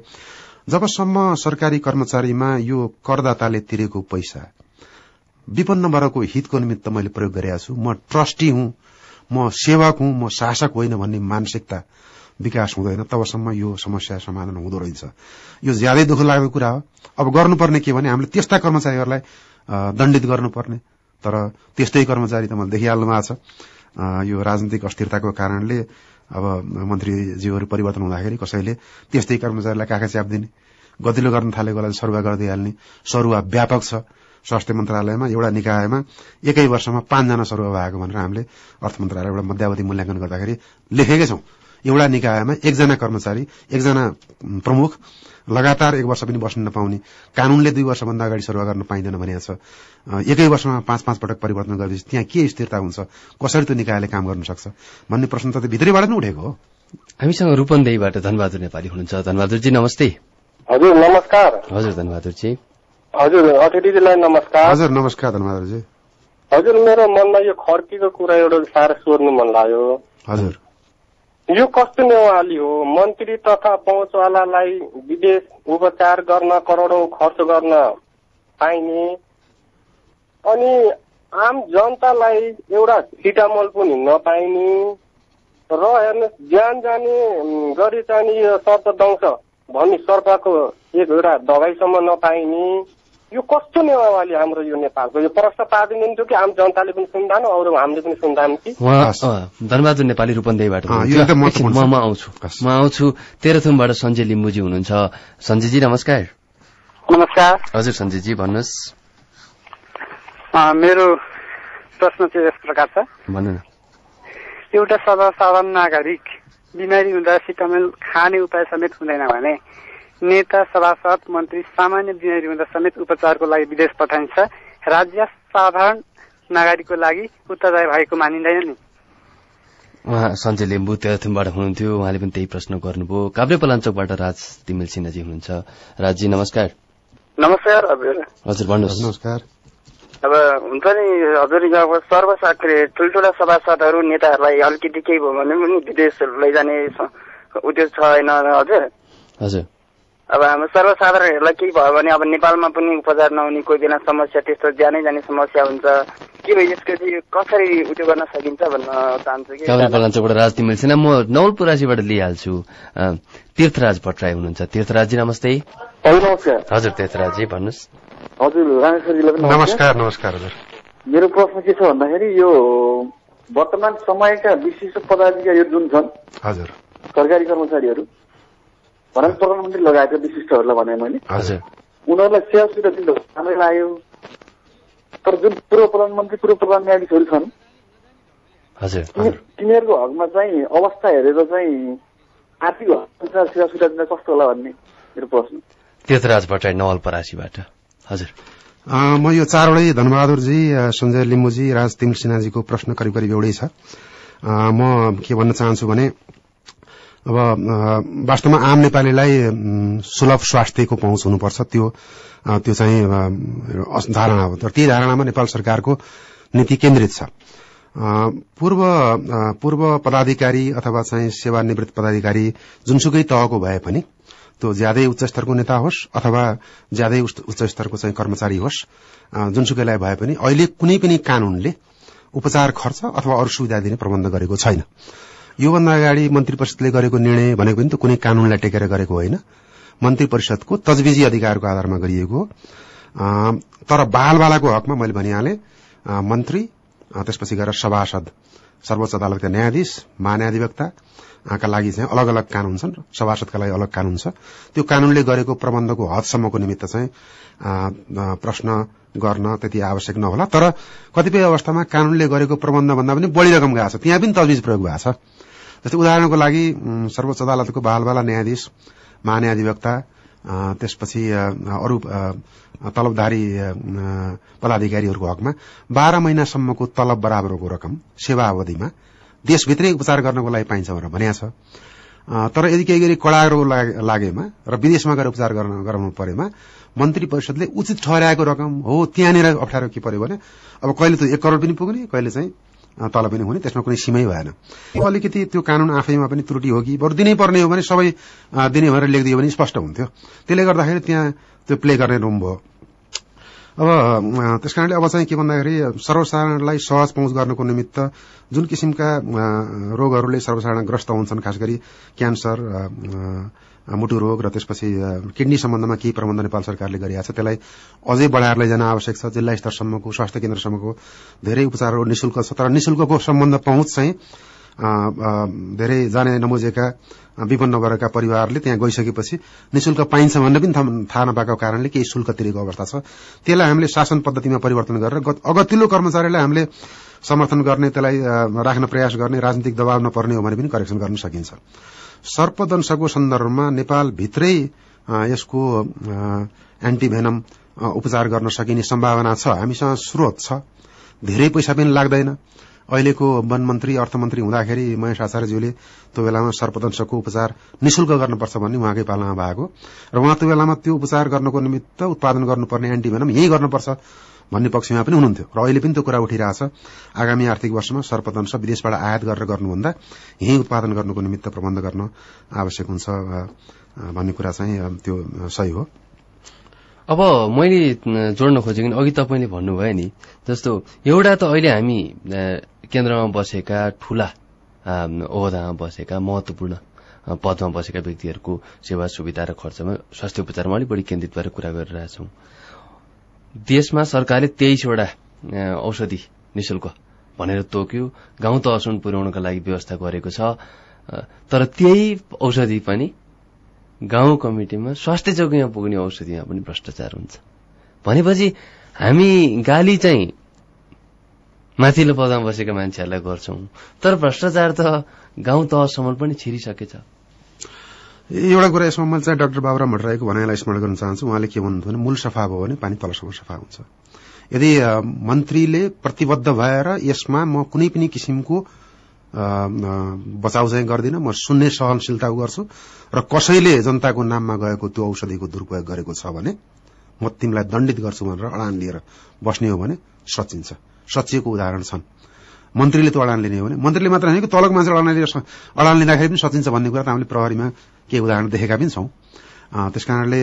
जबसम्म सरकारी कर्मचारीमा यो करदाताले तिरेको पैसा विपन्न वर्गको हितको निमित्त मैले प्रयोग गरेका छु। म ट्रस्टी हुँ म सेवक हुँ म शासक होइन भन्ने मानसिकता विकास हुँदैन। तबसम्म यो समस्या समाधान हुँदो रहेछ। यो ज्यादै दुःख लाग्दो कुरा हो। अब गर्नुपर्ने के भने हामीले त्यस्ता कर्मचारीहरूलाई दण्डित गर्नुपर्ने। तर त्यस्तै कर्मचारी त मैले देखिहाल्नु भएको छ यो राजनीतिक अस्थिरताको कारणले अब मन्त्रीज्यूहरू परिवर्तन हुँदाखेरि कसैले त्यस्तै कर्मचारीलाई काखा च्याप दिने गतिलो गर्न थालेकोलाई सरुवा गरिदिइहाल्ने सरुवा व्यापक छ स्वास्थ्य मन्त्रालयमा एउटा निकायमा एकै वर्षमा पाँचजना सरुवा भएको भनेर हामीले अर्थ मन्त्रालयबाट मध्यावधि मूल्याङ्कन गर्दाखेरि लेखेकै छौं। एउटा निकायमा एकजना कर्मचारी एकजना प्रमुख लगातार एक वर्ष पनि बस्न नपाउने कानूनले दुई वर्षभन्दा अगाडि सरुवा गर्न पाइँदैन भनेको छ। एकै वर्षमा पाँच पाँच पटक परिवर्तन गरिदिएपछि त्यहाँ के स्थिरता हुन्छ? कसरी त्यो निकायले काम गर्न सक्छ? भन्ने प्रश्न त भित्रैबाट नै उठेको हो। हामीसँग रूपन्देहीबाट धनबहादुर नेपाली हुनुहुन्छ। धनबहादुरजी नमस्ते। हजुर नमस्कार। हजुर धनबहादुरजी। हजुर अतिथिजीलाई नमस्कार। हजुर नमस्कार धनबहादुरजी। हजुर मेरो मनमा यो खर्कीको कुरा एउटा साह्रो सोध्नु मन लाग्यो। हजुर। यो कस्तो नेवाली हो? मन्त्री तथा पहुँचवालालाई विदेश उपचार गर्न करोडौं खर्च गर्न पाइने। अनि आम जनतालाई एउटा सिटामल पनि नपाइने। र हेर्नुहोस् ज्यान जाने गरी चाहिँ यो सर्पदंश भन्ने सर्पको एक एउटा दबाईसम्म नपाइने। यो कस्तो नेवाली हाम्रो यो नेपालको? यो प्रश्न पारिदिनु थियो कि आम जनताले पनि सुन्दान अरू हामीले पनि सुन्दान कि? धनबहादुर नेपाली रूपन्देहीबाट म आउँछु। म आउँछु। तेह्रथुमबाट सञ्जय लिम्बुजी हुनुहुन्छ। सञ्जयजी नमस्कार। नमस्कार। हजुर सञ्जयजी भन्नुहोस्। अ, मेरो प्रश्न चाहिँ यस प्रकार छ। भन्नु न। एउटा सर्वसाधारण नागरिक बिमारी हुँदा सिटामेल खाने उपाय समेत हुँदैन भने नेता सभासद मन्त्री सामान्य बिमारी हुँदा समेत उपचारको लागि विदेश पठाइन्छ। राज्य साधारण नागरिकको लागि उत्तरदायी भएको मानिँदैन नि। उहाँ सञ्जय लिम्बू तेह्रथुमबाट हुनुहुन्थ्यो। उहाँले पनि त्यही प्रश्न गर्नुभयो। काभ्रे पलाञ्चोकबाट राज तिमिल सिन्हाजी हुनुहुन्छ। राजजी नमस्कार। नमस्कार हजुर। हजुर भन्नुहोस्। नमस्कार। अब हुन्छ नि हजुर अब सर्वसा के अरे ठुल्ठुला सभासदहरू नेताहरूलाई अलिकति केही भयो भने पनि विदेश लैजाने स- उद्योग छैन हजुर? हजुर। अब हाम्रो सर्वसाधारणहरूलाई केही भयो भने अब नेपालमा पनि उपचार नहुने कोही बेला समस्या त्यस्तो जानै जाने समस्या हुन्छ। के भयो यसको चाहिँ कसरी उयो गर्न सकिन्छ भन्न चाहन्छु कि? राज तिमिल सिन्हा म नवलपुरासीबाट लिइहाल्छु। तीर्थराज भट्टराई हुनुहुन्छ। तीर्थराजजी नमस्ते। हजुर तीर्थराजजी भन्नुहोस्। हजुर नमस्कार। नमस्कार हजुर। मेरो प्रश्न के छ भन्दाखेरि यो वर्तमान समयका विशिष्ट पदाधिकारीहरू जुन छन् हजुर। सरकारी कर्मचारीहरू भनौँ प्रधानमन्त्री लगायतका विशिष्टहरूलाई भने मैले हजुर। उनीहरूलाई सेवा सुविधा दिनु राम्रै लाग्यो। तर जुन पूर्व प्रधानमन्त्री पूर्व प्रधान न्यायाधीशहरू छन् तिनीहरूको हकमा चाहिँ अवस्था हेरेर चाहिँ आर्थिक अनुसार सेवा सुविधा दिँदा कस्तो होला भन्ने मेरो प्रश्न। तीर्थराज भट्टराई नवलपरासीबाट। हजुर। अ, म यो चारवटै धनबहादुरजी सञ्जय लिम्बुजी राज तिमिल सिन्हाजीको प्रश्न करिब करिब एउटै छ। अ, म के भन्न चाहन्छु भने अब वास्तवमा आम नेपालीलाई सुलभ स्वास्थ्यको पहुँच हुनुपर्छ त्यो त्यो चाहिँ धारणा हो। तर त्यही धारणामा नेपाल सरकारको नीति केन्द्रित छ। पूर्व पूर्व पदाधिकारी अथवा चाहिँ सेवानिवृत्त पदाधिकारी जुनसुकै तहको भए पनि त्यो ज्यादै उच्च स्तरको नेता होस् अथवा ज्यादै उच्च स्तरको चाहिँ कर्मचारी होस् जुनसुकैलाई भए पनि अहिले कुनै पनि कानूनले उपचार खर्च अथवा अरू सुविधा दिने प्रबन्ध गरेको छैन। योभन्दा अगाडि मन्त्री परिषदले गरेको निर्णय भनेको पनि त कुनै कानूनलाई टेकेर गरेको होइन। मन्त्री परिषदको तजविजी अधिकारको आधारमा गरिएको तर बालबालाको हकमा मैले भनिहालेँ मन्त्री त्यसपछि गएर सभासद सर्वोच्च अदालतका न्यायाधीश महान्यायाधिवक्ता अ, का लागि चाहिँ अलग अलग कानून छन् सभासदका लागि अलग कानून छ। त्यो कानूनले गरेको प्रबन्धको हदसम्मको निमित्त चाहिँ प्रश्न गर्न त्यति आवश्यक नहोला। तर कतिपय अवस्थामा कानूनले गरेको प्रबन्ध भन्दा पनि बढ़ी रकम गएको छ। त्यहाँ पनि तजविज प्रयोग भएको छ। जस्तै उदाहरणको लागि सर्वोच्च अदालतको बालबाला न्यायाधीश महान्यायाधिवक्ता अ, त्यसपछि अरू तलबधारी पदाधिकारीहरूको हकमा बाह्र महिनासम्मको तलब बराबरको रकम सेवा अवधिमा देशभित्रै उपचार गर्नको लागि पाइन्छ भनेर भनिएको छ। तर यदि केही गरी कडा रोग लाग- लागेमा र विदेशमा गएर उपचार गर्न गराउनु परेमा मन्त्री परिषदले उचित ठहर्याएको रकम हो त्यहाँनिर अप्ठ्यारो के पर्यो भने अब कहिले त एक करोड़ पनि पुग्ने कहिले चाहिँ तल पनि हुने त्यसमा कुनै सीमै भएन। अलिकति त्यो कानून आफैमा पनि त्रुटि हो कि बरु दिनै पर्ने हो भने सबै दिने भनेर लेखिदियो भने स्पष्ट हुन्थ्यो। त्यसले गर्दाखेरि त्यहाँ त्यो प्ले गर्ने रुम भयो। अब त्यस कारणले अब चाहिँ के भन्दाखेरि सर्वसाधारणलाई सहज पहुँच गर्नको निमित्त जुन किसिमका रोगहरूले सर्वसाधारण ग्रस्त हुन्छन् खास गरी क्यान्सर मुटु रोग र त्यसपछि किडनी सम्बन्धमा केही प्रबन्ध नेपाल सरकारले गरिएको छ त्यसलाई अझै बढाएर लैजान आवश्यक छ। जिल्ला स्तरसम्मको स्वास्थ्य केन्द्रसम्मको धेरै उपचारहरू निशुल्क छ तर निशुल्कको सम्बन्ध पहुँच चाहिँ धेरै जाने अ, विपन्न वर्गका परिवारले त्यहाँ गइसकेपछि निशुल्क पाइन्छ भन्ने पनि थाहा- नपाएको कारणले केही शुल्क तिरेको अवस्था छ। त्यसलाई हामीले शासन पद्धतिमा परिवर्तन गरेर गत- अगतिल्लो कर्मचारीलाई हामीले समर्थन गर्ने त्यसलाई राख्न प्रयास गर्ने राजनीतिक दबाव नपर्ने हो भने पनि करेक्सन गर्न सकिन्छ। सर्पदंशको सन्दर्भमा नेपाल भित्रै अ, यसको एन्टिभेनम उपचार गर्न सकिने सम्भावना छ। हामीसँग स्रोत छ। धेरै पैसा पनि लाग्दैन। अहिलेको वन मन्त्री अर्थमन्त्री हुँदाखेरि महेश आचार्यज्यूले त्यो बेलामा सर्पदंशको उपचार निशुल्क गर्नुपर्छ भन्ने उहाँकै पालामा भएको। र उहाँ त्यो बेलामा त्यो उपचार गर्नको निमित्त उत्पादन गर्नुपर्ने एन्टिभेनम यही गर्नुपर्छ भन्ने पक्षमा पनि हुनुहुन्थ्यो। र अहिले पनि त्यो कुरा उठिरहेछ। आगामी आर्थिक वर्षमा सर्पदंश विदेशबाट आयात गरेर गर्नुभन्दा यही उत्पादन गर्नुको निमित्त प्रबन्ध गर्न आवश्यक हुन्छ भन्ने कुरा चाहिँ त्यो सही हो। अब मैले जोड्न खोजेको अघि तपाईँले भन्नुभयो नि जस्तो एउटा त अहिले हामी केन्द्रमा बसेका ठूला ओहदामा बसेका महत्वपूर्ण पदमा बसेका व्यक्तिहरूको सेवा सुविधा र खर्चमा स्वास्थ्य उपचारमा अलिक बढी केन्द्रित भएर कुरा गरिरहेछौँ देशमा सरकारले तेइसवटा औषधि निशुल्क भनेर तोक्यो। गाउँ तहसम्म पुर्याउनका लागि व्यवस्था गरेको छ तर त्यही औषधि पनि गाउँ कमिटीमा स्वास्थ्य चौकीमा पुग्ने औषधिमा पनि भ्रष्टाचार हुन्छ। भनेपछि हामी गाली चाहिँ माथिल्लो पदमा बसेका मान्छेहरूलाई गर्छौं। तर भ्रष्टाचार त गाउँ तहसम्म पनि छिरिसकेछ। एउटा कुरा यसमा मैले चाहिँ डाक्टर बाबुराम भट्टराईको भनाइलाई स्मरण गर्न चाहन्छु। उहाँले के भन्नुहुन्थ्यो भने मूल सफा भयो भने पानी तलसम्म सफा हुन्छ। यदि मन्त्रीले प्रतिबद्ध भएर यसमा म कुनै पनि किसिमको बचाउ चाहिँ गर्दिन। म सुन्ने सहनशीलता गर्छु। र कसैले जनताको नाममा गएको त्यो औषधिको दुरूपयोग गरेको छ भने म तिमीलाई दण्डित गर्छु भनेर अडान लिएर बस्ने हो भने सचिन्छ सचिएको उदाहरण छन्। मन्त्रीले त्यो अडान लिने हो भने मन्त्रीले मात्र होइन कि तलको मान्छे अडान लिएर अडान लिँदाखेरि पनि सचिन्छ भन्ने कुरा त हामीले प्रहरीमा केही उदाहरण देखेका पनि छौं। त्यस कारणले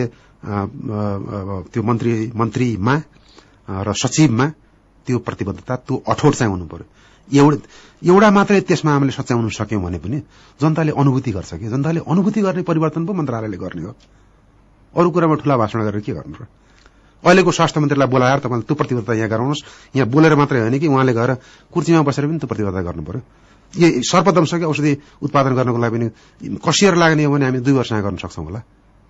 त्यो मन्त्री मन्त्रीमा र सचिवमा त्यो प्रतिबद्धता त्यो अठोट चाहिँ हुनु पर्यो। एउटा एउटा मात्रै त्यसमा हामीले सच्याउन सक्यौं भने पनि जनताले अनुभूति गर्छ कि? जनताले अनुभूति गर्ने परिवर्तन पो मन्त्रालयले गर्ने हो। अरू कुरामा ठूला भाषण गरेर के गर्नु र? अहिलेको स्वास्थ्य मन्त्रीलाई बोलाएर तपाईँले त्यो प्रतिबद्धता यहाँ गराउनुहोस्। यहाँ बोलेर मात्रै होइन कि उहाँले गएर कुर्सीमा बसेर पनि त्यो प्रतिबद्धता गर्नु पर्यो यो सर्पदंशकै औषधि उत्पादन गर्नको लागि पनि कसिएर लाग्ने हो भने हामी दुई वर्षमा गर्न सक्छौं होला।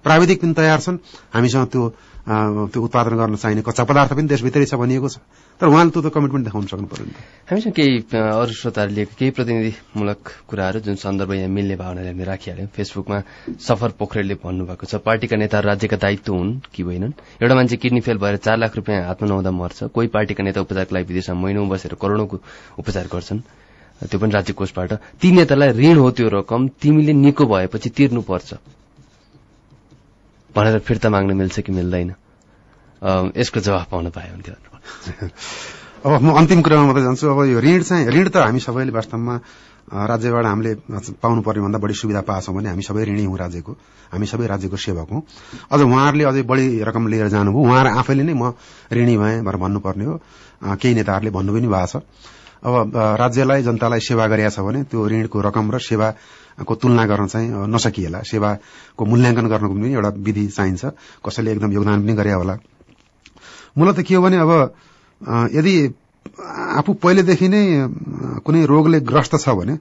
प्राविधिक पनि तयार छन्। हामीसँग त्यो त्यो उत्पादन गर्न चाहिने कच्चा पदार्थ पनि देशभित्रै छ भनिएको छ। तर उहाँले त्यो त कमिटमेन्ट देखाउन सक्नु पर्यो हामीसँग केही अरू श्रोताहरू लिएको केही प्रतिनिधिमूलक कुराहरू जुन सन्दर्भ यहाँ मिल्ने भावनाले हामी राखिहाल्यौँ फेसबुकमा सफर पोखरेलले भन्नुभएको छ पार्टीका नेता राज्यका दायित्व हुन् कि होइनन्? एउटा मान्छे किडनी फेल भएर चार लाख रुपियाँ हातमा नहुँदा मर्छ। कोही पार्टीका नेता उपचारको लागि विदेशमा महिनौं बसेर करोड़ौंको उपचार गर्छन्। त्यो पनि राज्य कोषबाट। ती नेतालाई ऋण हो त्यो रकम तिमीले निको भएपछि तिर्नुपर्छ। भनेर फिर्ता माग्न मिल्छ कि मिल्दैन? यसको जवाफ पाउन पाए हुन्थ्यो अब म अन्तिम कुरामा मात्रै जान्छु। अब यो ऋण चाहिँ ऋण त हामी सबैले वास्तवमा राज्यबाट हामीले पाउनु पर्ने भन्दा बढी सुविधा पाएछौँ भने हामी सबै ऋणी हौँ राज्यको। हामी सबै राज्यको सेवक हौँ। अझ उहाँहरूले अझै बढी रकम लिएर जानुभयो। उहाँहरू आफैले नै म ऋणी भएँ भनेर भन्नुपर्ने हो। केही नेताहरूले भन्नु पनि भएको छ। अब राज्यलाई जनतालाई सेवा गरिएको छ भने त्यो ऋणको रकम र सेवाको तुलना गर्न चाहिँ नसकिएला। सेवाको मूल्याङ्कन गर्नको पनि एउटा विधि चाहिन्छ। कसैले एकदम योगदान पनि गरे होला। मूलत के हो भने अब यदि आफू पहिलेदेखि नै कुनै रोगले ग्रस्त छ भने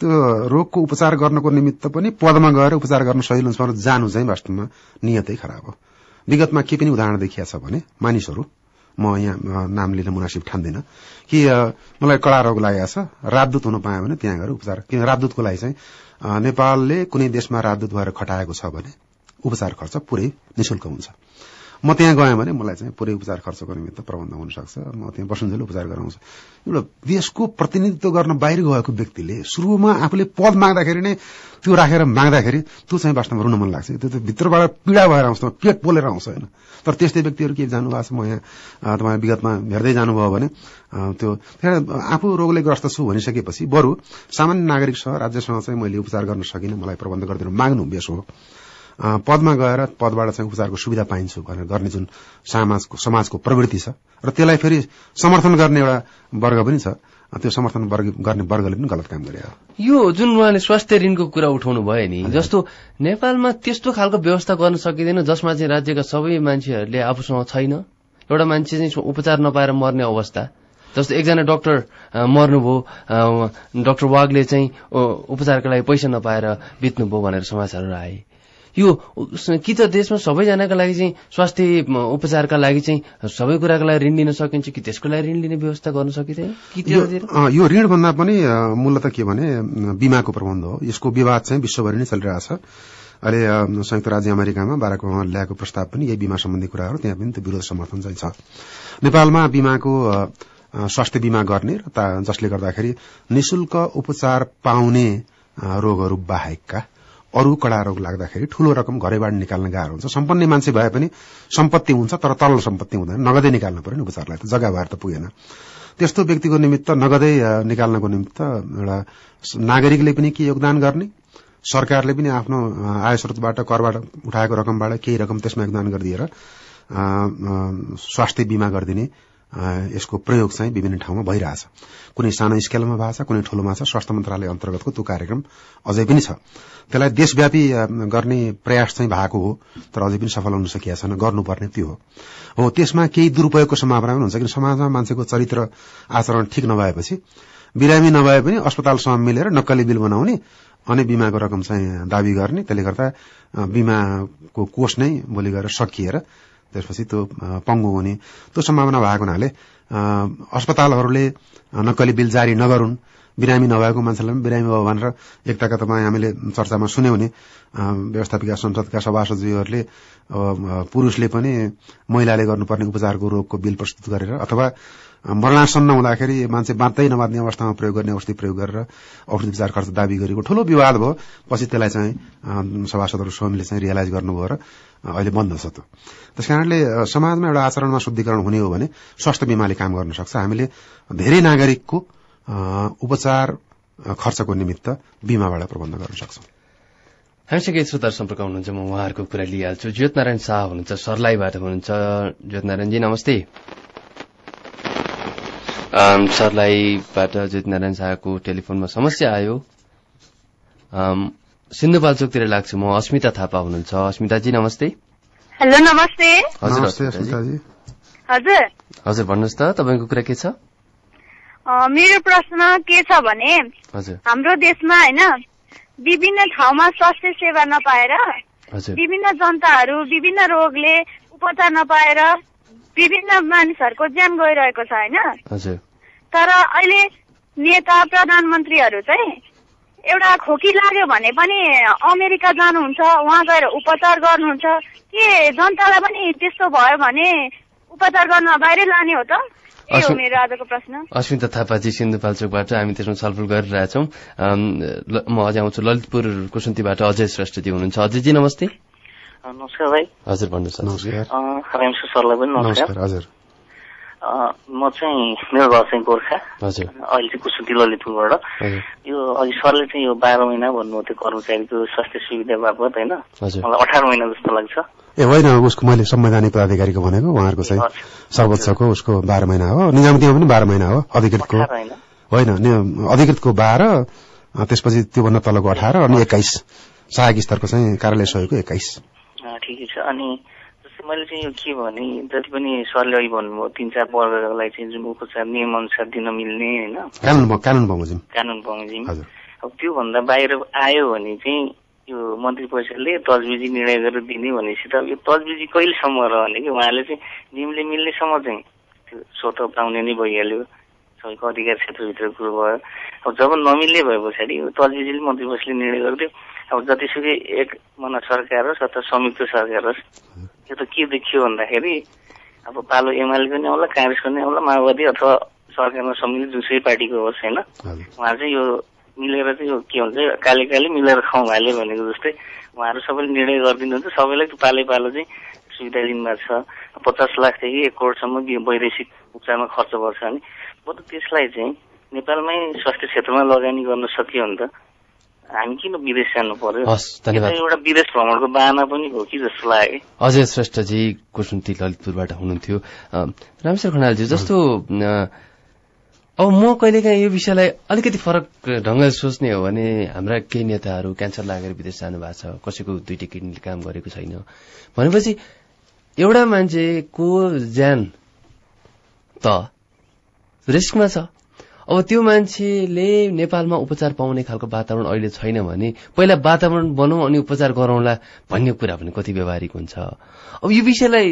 त्यो रोगको उपचार गर्नको निमित्त पनि पदमा गएर उपचार गर्न सजिलो हुन्छ भनेर जानु चाहिँ वास्तवमा नियतै खराब हो। विगतमा के पनि उदाहरण देखिया छ भने मानिसहरू म यहाँ नाम लिन मुनासिब ठान्दिन। कि मलाई कडा रोग लागेको छ। राजदूत हुन पायो भने त्यहाँ गएर उपचार किन राजदूतको लागि चाहिँ नेपालले कुनै देशमा राजदूत भएर खटाएको छ भने उपचार खर्च पुरै निशुल्क हुन्छ। म त्यहाँ गएँ भने मलाई चाहिँ पुरै उपचार खर्चको निमित्त प्रबन्ध हुन सक्छ म त्यहाँ बसुन्जेल उपचार गराउँछ। एउटा देशको प्रतिनिधित्व गर्न बाहिर गएको व्यक्तिले सुरुमा आफूले पद माग्दाखेरि नै त्यो राखेर माग्दाखेरि त्यो चाहिँ वास्तवमा रुन मन लाग्छ। त्यो त भित्रबाट पीड़ा भएर आउँछ पेट पोलेर आउँछ होइन। तर त्यस्तै व्यक्तिहरू के जानुभएको छ? म यहाँ तपाईँ विगतमा हेर्दै जानुभयो भने त्यो आफू रोगले ग्रस्त छु भनिसकेपछि बरु सामान्य नागरिकसँग राज्यसँग चाहिँ मैले उपचार गर्न सकिनँ मलाई प्रबन्ध गरिदिनु माग्नु बेस हो। पदमा गएर पदबाट चाहिँ उपचारको सुविधा पाइन्छु भनेर गर्ने जुन समाजको समाजको प्रवृत्ति छ। र त्यसलाई फेरि समर्थन गर्ने एउटा वर्ग पनि छ। त्यो समर्थन वर्ग गर्ने वर्गले पनि गलत काम गरे यो जुन उहाँले स्वास्थ्य ऋणको कुरा उठाउनु भयो नि जस्तो नेपालमा त्यस्तो खालको व्यवस्था गर्न सकिँदैन जसमा चाहिँ राज्यका सबै मान्छेहरूले आफूसँग छैन। एउटा मान्छे चाहिँ उपचार नपाएर मर्ने अवस्था। जस्तो एकजना डाक्टर मर्नुभयो डाक्टर वागले चाहिँ उपचारका लागि पैसा नपाएर बित्नुभयो भनेर समाचारहरू आए। यो कि त देशमा सबैजनाका लागि चाहिँ स्वास्थ्य उपचारका लागि चाहिँ सबै कुराको लागि ऋण लिन सकिन्छ कि त्यसको लागि ऋण लिने व्यवस्था गर्न सकिँदैन? यो ऋण भन्दा पनि मूलत के भने बिमाको प्रबन्ध हो। यसको विवाद चाहिँ विश्वभरि नै चलिरहेछ। अहिले अ, संयुक्त राज्य अमेरिकामा बाराक ल्याएको प्रस्ताव पनि यही बिमा सम्बन्धी कुराहरू त्यहाँ पनि त्यो विरोध समर्थन चाहिँ छ। नेपालमा बिमाको स्वास्थ्य बिमा गर्ने र जसले गर्दाखेरि निशुल्क उपचार पाउने रोगहरू बाहेकका अरू कडा रोग लाग्दाखेरि ठूलो रकम घरैबाट निकाल्न गाह्रो हुन्छ। सम्पन्न मान्छे भए पनि सम्पत्ति हुन्छ तर तरल सम्पत्ति हुँदैन। नगदै निकाल्नु पर्यो नि उपचारलाई त। जग्गा भएर त पुगेन। त्यस्तो व्यक्तिको निमित्त नगदै निकाल्नको निमित्त एउटा नागरिकले पनि के योगदान गर्ने? सरकारले पनि आफ्नो आय स्रोतबाट करबाट उठाएको रकमबाट केही रकम त्यसमा योगदान गरिदिएर स्वास्थ्य बिमा गरिदिने यसको प्रयोग चाहिँ विभिन्न ठाउँमा भइरहेछ। कुनै सानो स्केलमा भएको छ कुनै ठूलोमा छ। स्वास्थ्य मन्त्रालय अन्तर्गतको त्यो कार्यक्रम अझै पनि छ। त्यसलाई देशव्यापी गर्ने प्रयास चाहिँ भएको हो तर अझै पनि सफल हुन सकिएको छैन गर्नुपर्ने त्यो हो। हो त्यसमा केही दुरूपयोगको सम्भावना पनि हुन्छ किन समाजमा मान्छेको चरित्र आचरण ठिक नभएपछि बिरामी नभए पनि अस्पतालसँग मिलेर नक्कली बिल बनाउने अनि बिमाको रकम चाहिँ दावी गर्ने त्यसले गर्दा बिमाको कोष नै भोलि गएर सकिएर त्यसपछि त्यो पङ्गु हुने। त्यो सम्भावना भएको हुनाले अस्पतालहरूले नक्कली बिल जारी नगरून्। बिरामी नभएको मान्छेलाई पनि बिरामी भयो भनेर एकताका तपाईँ हामीले चर्चामा सुन्यौँ नि अ, व्यवस्थापिका संसदका सभासदज्यूहरूले पुरुषले पनि महिलाले गर्नुपर्ने उपचारको रोगको बिल प्रस्तुत गरेर अथवा मरणासन्न हुँदाखेरि मान्छे बाँच्दै नबाँच्ने अवस्थामा प्रयोग गर्ने औषधि प्रयोग गरेर औषधि उपचार खर्च दावी गरेको ठूलो विवाद भयो। पछि त्यसलाई चाहिँ सभासदहरू स्वामीले चाहिँ रियलाइज गर्नुभयो र अहिले बन्द छ त्यो त्यस कारणले समाजमा एउटा आचरणमा शुद्धिकरण हुने हो भने स्वास्थ्य बिमाले काम गर्न सक्छ। हामीले धेरै नागरिकको उपचार खर्चको निमित्त बिमाबाट प्रबन्ध गर्न सक्छौँ। हामीसँग श्रोताहरू सम्पर्क हुनुहुन्छ। म उहाँहरूको कुरा लिइहाल्छु। ज्योतनारायण शाह हुनुहुन्छ सर्लाईबाट हुनुहुन्छ। ज्योतनारायणजी नमस्ते। सर्लाईबाट ज्योतिनारायण शाहको टेलिफोनमा समस्या आयो। सिन्धुपाल्चोकतिर लाग्छु म। अस्मिता थापा हुनुहुन्छ। अस्मिताजी नमस्ते। हेलो नमस्ते। हजुर हजुर। हजुर भन्नुहोस् त तपाईँको कुरा के छ? अ, मेरो प्रश्न के छ भने हजुर। हाम्रो देशमा होइन विभिन्न ठाउँमा स्वास्थ्य सेवा नपाएर हजुर। विभिन्न जनताहरू विभिन्न रोगले उपचार नपाएर विभिन्न मानिसहरूको ज्यान गइरहेको छ होइन। हजुर। तर अहिले नेता प्रधानमन्त्रीहरू चाहिँ एउटा खोकी लाग्यो भने पनि अमेरिका जानुहुन्छ उहाँ गएर उपचार गर्नुहुन्छ। के जनतालाई पनि त्यस्तो भयो भने उपचार गर्न बाहिरै लाने हो त? अस्मिता थापाजी सिन्धुपाल्चोकबाट हामी त्यसमा छलफल गरिरहेछौँ म अझै आउँछु। ललितपुर कुसुन्तीबाट अजय श्रेष्ठजी हुनुहुन्छ। अजयजी नमस्ते। नमस्कार भाइ। हजुर भन्नुहोस्। नमस्कार। सरलाई पनि नमस्कार हजुर। म चाहिँ मेरो घर चाहिँ गोर्खा। हजुर। अहिले चाहिँ कुसुती ललितपुरबाट यो अघि सरले चाहिँ यो बाह्र महिना भन्नुभयो त्यो कर्मचारीको स्वास्थ्य सुविधा बापत होइन? मलाई अठार महिना जस्तो लाग्छ। ए होइन उसको मैले संवैधानिक पदाधिकारीको भनेको उहाँहरूको चाहिँ सर्वोच्चको उसको बाह्र महिना हो। निजामतीमा पनि बाह्र महिना हो अधिकृतको। होइन। अधिकृतको बाह्र त्यसपछि त्योभन्दा तलको अठार अनि एक्काइस। सहायक स्तरको चाहिँ कार्यालय सहयोगको एक्काइस। अँ, ठिकै छ। अनि मैले चाहिँ यो के भने जति पनि सरले अघि भन्नुभयो तिन चार वर्गलाई चाहिँ जुन उपचार नियम अनुसार दिन मिल्ने होइन? कानून बमोजिम कानुन बमोजिम अब त्योभन्दा बाहिर आयो भने चाहिँ यो मन्त्री परिषदले तजबिजी निर्णय गरेर दिने भनेपछि त यो तजबिजी कहिलेसम्म रहने कि? उहाँले चाहिँ नियमले मिल्नेसम्म चाहिँ त्यो स्वत पाउने नै भइहाल्यो। सबैको अधिकार क्षेत्रभित्र कुरो भयो। अब जब नमिल्ने भए पछाडि तलजिजीले मन्त्री परिषदले निर्णय गरिदियो। अब जतिसुकै एक मना सरकार होस् अथवा संयुक्त सरकार होस् यो त के देखियो भन्दाखेरि अब पालो एमालेको नि आउला काङ्ग्रेसको नि आउला माओवादी अथवा सरकारमा सम्मिलित जुनसुकै पार्टीको होस् होइन? उहाँ चाहिँ यो मिलेर चाहिँ यो के भन्छ काले काले मिलेर खाउँ भाले भनेको जस्तै उहाँहरू सबैले निर्णय गरिदिनुहुन्छ सबैलाई पालै पालो चाहिँ सुविधा दिनुभएको छ। पचास लाखदेखि एक करोडसम्म वैदेशिक उपचारमा खर्च पर्छ भने बरु त्यसलाई चाहिँ नेपालमै स्वास्थ्य क्षेत्रमा लगानी गर्न सकियो भने त। हामी किन विदेश जानु पर्यो? एउटा विदेश भ्रमणको बाहना पनि हो कि जस्तो लाग्यो। अजय श्रेष्ठजी कुसुन्ती ललितपुरबाट हुनुहुन्थ्यो। रामेश्वर खनालजी जस्तो अब म कहिलेकाहीँ यो विषयलाई अलिकति फरक ढङ्गले सोच्ने हो भने हाम्रा केही नेताहरू क्यान्सर लागेर विदेश जानु भएको छ कसैको दुईटी किडनीले काम गरेको छैन। भनेपछि एउटा मान्छेको ज्यान त रिस्कमा छ। अब त्यो मान्छेले नेपालमा उपचार पाउने खालको वातावरण अहिले छैन भने पहिला वातावरण बनाऊ अनि उपचार गरौँला भन्ने कुरा पनि कति व्यवहारिक हुन्छ। अब यो विषयलाई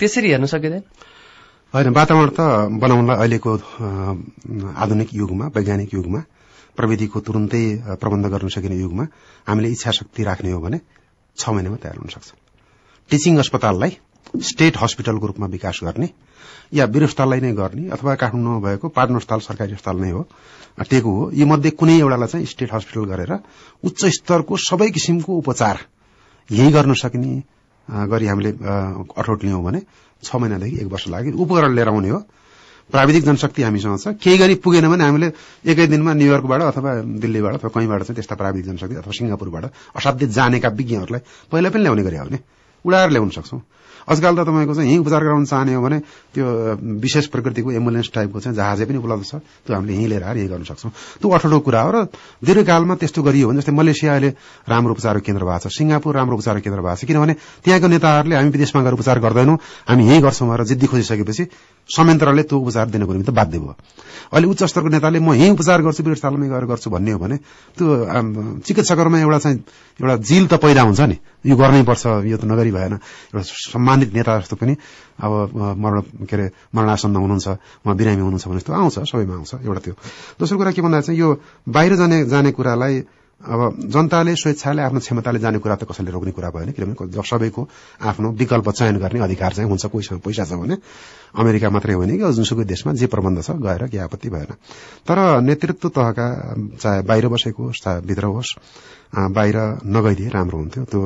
त्यसरी हेर्न सकिँदैन? होइन वातावरण त बनाउनलाई अहिलेको आधुनिक युगमा वैज्ञानिक युगमा प्रविधिको तुरन्तै प्रबन्ध गर्न सकिने युगमा हामीले इच्छा शक्ति राख्ने हो भने छ महिनामा तयार हुन सक्छ। टिचिङ अस्पताललाई स्टेट हस्पिटलको रूपमा विकास गर्ने या वीर अस्पताललाई नै गर्ने अथवा काठमाडौँमा भएको पाटन अस्पताल सरकारी अस्पताल नै हो टेको हो। यी मध्ये कुनै एउटालाई चाहिँ स्टेट हस्पिटल गरेर उच्च स्तरको सबै किसिमको उपचार यही गर्न सकिने गरी हामीले अठोट लियौँ भने छ महिनादेखि एक वर्ष लाग्यो। उपकरण लिएर आउने हो। प्राविधिक जनशक्ति हामीसँग छ। केही गरी पुगेन भने हामीले एकै दिनमा न्युयोर्कबाट अथवा दिल्लीबाट अथवा कहीँबाट चाहिँ त्यस्ता प्राविधिक जनशक्ति अथवा सिङ्गापुरबाट असाध्य जानेका विज्ञहरूलाई पहिला पनि ल्याउने गरी आउने उडाएर ल्याउन सक्छौँ। आजकल त तपाईँको चाहिँ यहीँ उपचार गराउन चाहने हो भने त्यो विशेष प्रकृतिको एम्बुलेन्स टाइपको चाहिँ जहाजै पनि उपलब्ध छ। त्यो हामीले यहीँ लिएर आएर यहीँ गर्न सक्छौँ। त्यो अठोटो कुरा हो र दीर्घकालमा त्यस्तो गरियो भने जस्तै मलेसिया अहिले राम्रो उपचार केन्द्र भएको छ। सिङ्गापुर राम्रो उपचार केन्द्र भएको छ। किनभने त्यहाँको नेताहरूले हामी विदेशमा गएर उपचार गर्दैनौँ। हामी यहीँ गर्छौँ भनेर जिद्दी खोजिसकेपछि संयन्त्रले त्यो उपचार दिनको निम्ति बाध्य भयो। अहिले उच्च स्तरको नेताले म यहीँ उपचार गर्छु वीरस्थलमै गएर गर्छु भन्ने हो भने त्यो चिकित्सकहरूमा एउटा चाहिँ एउटा जिल त पैदा हुन्छ नि। यो गर्नै पर्छ यो त नगरी भएन। एउटा सम्मानित नेता जस्तो पनि अब मरण के अरे मरणासन्न हुनुहुन्छ उहाँ बिरामी हुनुहुन्छ भने जस्तो आउँछ सबैमा आउँछ एउटा त्यो। दोस्रो कुरा के भन्दा चाहिँ यो बाहिर जाने जाने कुरालाई अब जनताले स्वेच्छाले आफ्नो क्षमताले जाने कुरा त कसैले रोक्ने कुरा भएन किनभने सबैको आफ्नो विकल्प चयन गर्ने अधिकार चाहिँ हुन्छ कोहीसँग पैसा छ भने। अमेरिका मात्रै होइन कि जुनसुकै देशमा जे प्रबन्ध छ गएर के आपत्ति भएन। तर नेतृत्व तहका चाहे बाहिर बसेको होस् चाहे भित्र होस् बाहिर नगइदिए राम्रो हुन्थ्यो। त्यो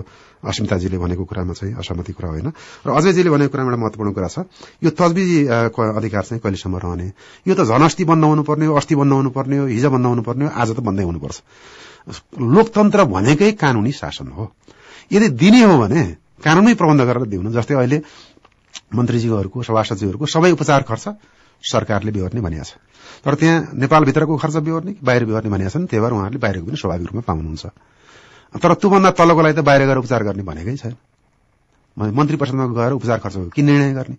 अस्मिताजीले भनेको कुरामा चाहिँ असहमति कुरा होइन। र अजयजीले भनेको कुरामा एउटा महत्वपूर्ण कुरा छ यो तजबिजीको अधिकार चाहिँ कहिलेसम्म रहने? यो त झन अस्ति बन्द हुनुपर्ने हो अस्ति बन्द हुनुपर्ने हो हिजो बन्द हुनुपर्ने हो आज त बन्दै हुनुपर्छ। लोकतन्त्र भनेकै कानूनी शासन हो। यदि दिने हो भने कानूनै प्रबन्ध गरेर दिउनु जस्तै अहिले मन्त्रीजीहरूको सभासदजीहरूको सबै उपचार खर्च सरकारले बिहोर्ने भनिएको छ। तर त्यहाँ नेपालभित्रको खर्च बिहोर्ने बाहिर बिहोर्ने भनिएको छ नि त्यही भएर उहाँहरूले बाहिरको पनि स्वाभाविक रूपमा पाउनुहुन्छ। तर त्योभन्दा तलकोलाई त बाहिर गएर उपचार गर्ने भनेकै छैन। मन्त्री परिषदमा गएर उपचार खर्च किन निर्णय गर्ने।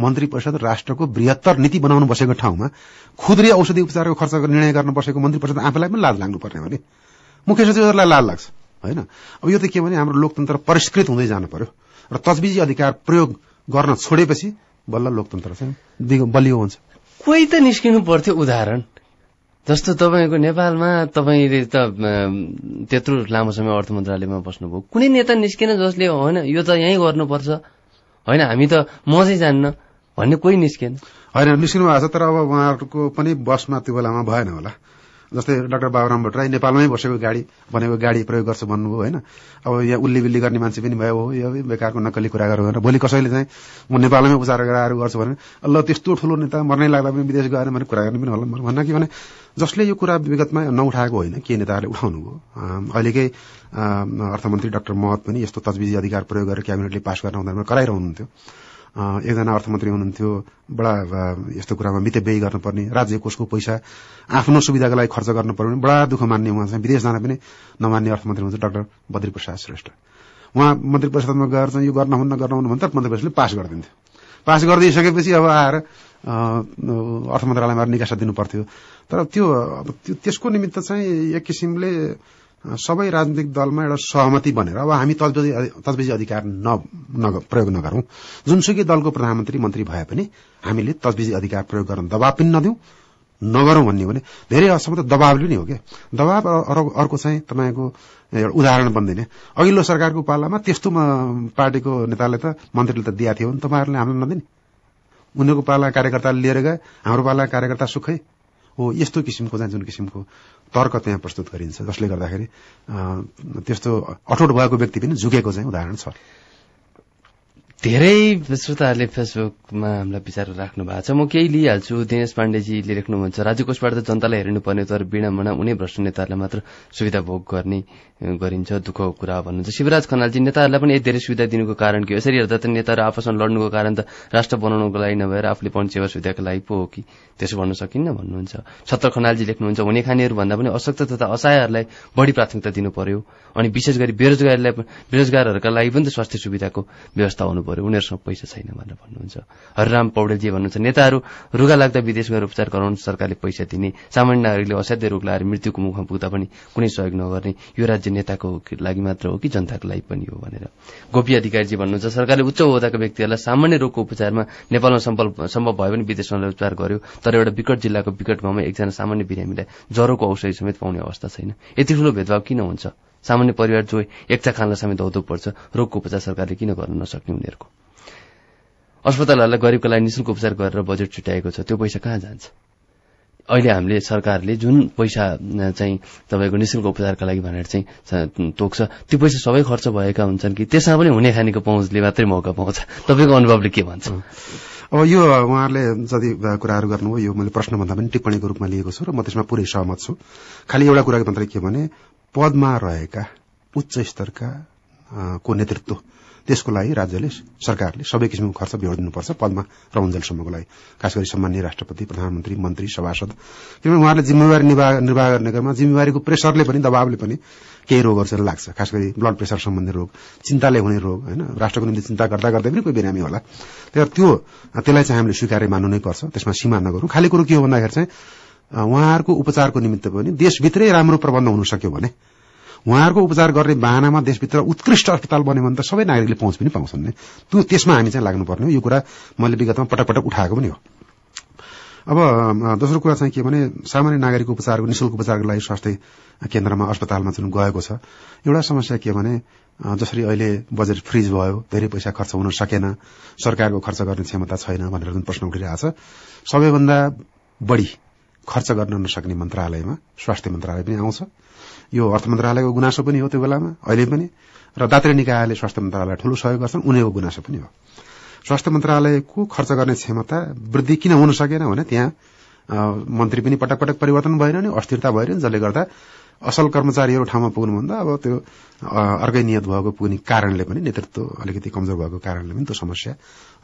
मन्त्री परिषद राष्ट्रको बृहत्तर नीति बनाउनु बसेको ठाउँमा खुद्री औषधि उपचारको खर्च निर्णय गर्न बसेको मन्त्री परिषद आफैलाई पनि लाज लाग्नुपर्ने भने मुख्य सचिवहरूलाई लाल लाग्छ? होइन? अब यो त के भने हाम्रो लोकतन्त्र परिष्कृत हुँदै जानु पर्यो। र तजबिजी अधिकार प्रयोग गर्न छोडेपछि बल्ल लोकतन्त्र चाहिँ बलियो हुन्छ। कोही त निस्किनु पर्थ्यो उदाहरण। जस्तो तपाईँको नेपालमा तपाईँले त त्यत्रो लामो समय अर्थ मन्त्रालयमा बस्नुभयो। कुनै नेता निस्केन जसले होइन यो त यहीँ गर्नुपर्छ। होइन हामी त म चाहिँ जान्न भन्ने कोही निस्केन। होइन निस्किनु भएको छ तर अब उहाँहरूको पनि बसमा त्यो बेलामा भएन होला। जस्तै डाक्टर बाबुराम भट्टराई नेपालमै बसेको गाडी भनेको गाडी प्रयोग गर्छ भन्नुभयो होइन? अब यहाँ उल्ली बिल्ली गर्ने मान्छे पनि भयो हो यो बेकारको नक्कली कुरा गरेर भोलि कसैले चाहिँ म नेपालमै उपचार गराएर गर्छु भने ल त्यस्तो ठुलो नेता मर्नै लाग्दा पनि विदेश गएर भने कुरा गर्ने पनि होला। भन्न कि भने जसले यो कुरा विगतमा नउठाएको होइन के नेताहरूले उठाउनु भयो? अहिलेकै अर्थमन्त्री डाक्टर महत पनि यस्तो तजबिजी अधिकार प्रयोग गरेर क्याबिनेटले पास गर्न हुँदैन कराइरहनुहुन्थ्यो। एकजना अर्थमन्त्री हुनुहुन्थ्यो। बडा यस्तो कुरामा मितेव्ययी गर्नुपर्ने राज्य कोषको पैसा आफ्नो सुविधाको लागि खर्च गर्नुपर्ने बडा दुःख मान्ने उहाँ चाहिँ विदेश जान पनि नमान्ने अर्थमन्त्री हुनुहुन्छ डाक्टर बद्री प्रसाद श्रेष्ठ। उहाँ मन्त्री परिषदमा गएर चाहिँ यो गर्न हुन्न गर्न भने त मन्त्री परिषदले पास गरिदिन्थ्यो। पास गरिदिइसकेपछि अब आएर अर्थ मन्त्रालयमा निकासा दिनु पर्थ्यो तर त्यो अब त्यो त्यसको निमित्त चाहिँ एक किसिमले सबै राजनीतिक दलमा एउटा सहमति बनेर अब हामी तजबिजी अधिकार न, प्रयोग नगरौं। जुनसुकै दलको प्रधानमन्त्री मन्त्री भए पनि हामीले तजबिजी अधिकार प्रयोग गर्न दबाब पनि नदिउँ नगरौं भन्ने भने धेरै हदसम्म त दबावले नै हो क्या। दबाव अर्को चाहिँ तपाईँको एउटा उदाहरण बन्दैन। अघिल्लो सरकारको पालामा त्यस्तो पार्टीको नेताले त मन्त्रीले त दिएको थियो भने तपाईँहरूले हामीलाई नदिने। उनीहरूको पाला कार्यकर्ताले लिएर गए हाम्रो पाला कार्यकर्ता सुखै हो। यस्तो किसिमको चाहिँ जुन किसिमको तर्क त्यहाँ प्रस्तुत गरिन्छ जसले गर्दाखेरि त्यस्तो अठोट भएको व्यक्ति पनि झुकेको चाहिँ उदाहरण छ। धेरै श्रोताहरूले फेसबुकमा हामीलाई विचार राख्नु भएको छ। म केही लिइहाल्छु। दिनेश पाण्डेजीले लेख्नुहुन्छ राज्य कोषबाट त जनतालाई हेर्नुपर्ने तर बिनामना उनी भ्रष्ट नेताहरूलाई मात्र सुविधा भोग गर्ने गरिन्छ दुःखको कुरा भन्नुहुन्छ। शिवराज खनालजी नेताहरूलाई पनि यति धेरै सुविधा दिनुको कारण के हो? यसरी हेर्दा त नेताहरू आपसमा लड्नुको कारण त राष्ट्र बनाउनुको लागि नभएर आफूले पाउने सेवा सुविधाको लागि पो हो कि? त्यसो भन्न सकिन्न भन्नुहुन्छ। छत्र खनालजी लेख्नुहुन्छ हुने खानेहरू भन्दा पनि अशक्त तथा असहायहरूलाई बढी प्राथमिकता दिनु पर्यो। अनि विशेष गरी बेरोजगारीलाई पनि- बेरोजगारहरूका लागि पनि त स्वास्थ्य सुविधाको व्यवस्था हुनु पर्यो उनीहरूसँग पैसा छैन भनेर भन्नुहुन्छ। हरिराम पौडेलजी भन्नुहुन्छ नेताहरू रुगा लाग्दा विदेश गएर उपचार गराउन सरकारले पैसा दिने सामान्य नागरिकले असाध्य रोग लाएर मृत्युको मुखमा पुग्दा पनि कुनै सहयोग नगर्ने यो राज्य नेताको लागि मात्र हो कि जनताको लागि पनि हो भनेर। गोपी अधिकारीजी भन्नुहुन्छ सरकारले उच्च ओहदाका व्यक्तिहरूलाई सामान्य रोगको उपचारमा नेपालमा सम्भव भयो भने विदेशमा उपचार गर्यो तर एउटा विकट जिल्लाको विकट गाउँमा एकजना सामान्य बिरामीलाई ज्वरोको औषधि समेत पाउने अवस्था छैन। यति ठूलो भेदभाव किन हुन्छ? सामान्य परिवार जो एकचा खानलाई समेत धौधो पर्छ रोगको उपचार सरकारले किन गर्न नसक्ने उनीहरूको? अस्पतालहरूलाई गरिबको लागि निशुल्क उपचार गरेर बजेट छुट्याएको छ त्यो पैसा कहाँ जान्छ? अहिले हामीले सरकारले जुन पैसा चाहिँ तपाईँको निशुल्क उपचारका लागि भनेर चाहिँ तोक्छ त्यो पैसा सबै खर्च भएका हुन्छन् कि त्यसमा पनि हुने खानेको पहुँचले मात्रै मौका पाउँछ? तपाईँको अनुभवले के भन्छ? अब यो उहाँहरूले जति कुराहरू गर्नुभयो यो मैले प्रश्नभन्दा पनि टिप्पणीको रूपमा लिएको छु र म त्यसमा पुरै सहमत छु। खालि एउटा कुरा मात्रै के भने पदमा रहेका उच्च स्तरका को नेतृत्व त्यसको लागि राज्यले सरकारले सबै किसिमको खर्च बेहोरिदिनुपर्छ पदमा रहन्जेलसम्मको लागि। खास गरी सम्मान्य राष्ट्रपति प्रधानमन्त्री मन्त्री सभासद। किनभने उहाँहरूले जिम्मेवारी निर्वाह गर्ने क्रममा जिम्मेवारीको प्रेसरले पनि दबावले पनि केही रोगहरू लाग्छ। खास गरी ब्लड प्रेसर सम्बन्धी रोग चिन्ताले हुने रोग होइन? राष्ट्रको निम्ति चिन्ता गर्दा गर्दै पनि कोही बिरामी होला। तर त्यो त्यसलाई चाहिँ हामीले स्वीकार्य मान्नु नै पर्छ। त्यसमा सीमा नगरौँ। खालि कुरो के हो भन्दाखेरि चाहिँ उहाँहरूको उपचारको निमित्त पनि देशभित्रै राम्रो प्रबन्ध हुन सक्यो भने उहाँहरूको उपचार गर्ने बाहनामा देशभित्र उत्कृष्ट अस्पताल बन्यो भने त सबै नागरिकले पहुँच पनि पाउँछन् नि। त्यो त्यसमा हामी चाहिँ लाग्नुपर्ने हो। यो कुरा मैले विगतमा पटक पटक उठाएको पनि हो। अब दोस्रो कुरा चाहिँ के भने सामान्य नागरिकको उपचारको निशुल्क उपचारको लागि स्वास्थ्य केन्द्रमा अस्पतालमा जुन गएको छ एउटा समस्या के भने जसरी अहिले बजेट फ्रिज भयो धेरै पैसा खर्च हुन सकेन सरकारको खर्च गर्ने क्षमता छैन भनेर जुन प्रश्न उठिरहेको छ सबैभन्दा बढ़ी खर्च गर्न नसक्ने मन्त्रालयमा स्वास्थ्य मन्त्रालय पनि आउँछ। यो अर्थ मन्त्रालयको गुनासो पनि हो त्यो बेलामा अहिले पनि। र दात्री निकायले स्वास्थ्य मन्त्रालयलाई ठूलो सहयोग गर्छन् उनीहरूको गुनासो पनि हो। स्वास्थ्य मन्त्रालयको खर्च गर्ने क्षमता वृद्धि किन हुन सकेन भने त्यहाँ मन्त्री पनि पटक पटक परिवर्तन भइरह्यो नि अस्थिरता भइरह्यो नि जसले गर्दा असल कर्मचारीहरू ठाउँमा पुग्नुभन्दा अब त्यो अर्कै नियत भएको पुग्ने कारणले पनि नेतृत्व अलिकति कमजोर भएको कारणले पनि त्यो समस्या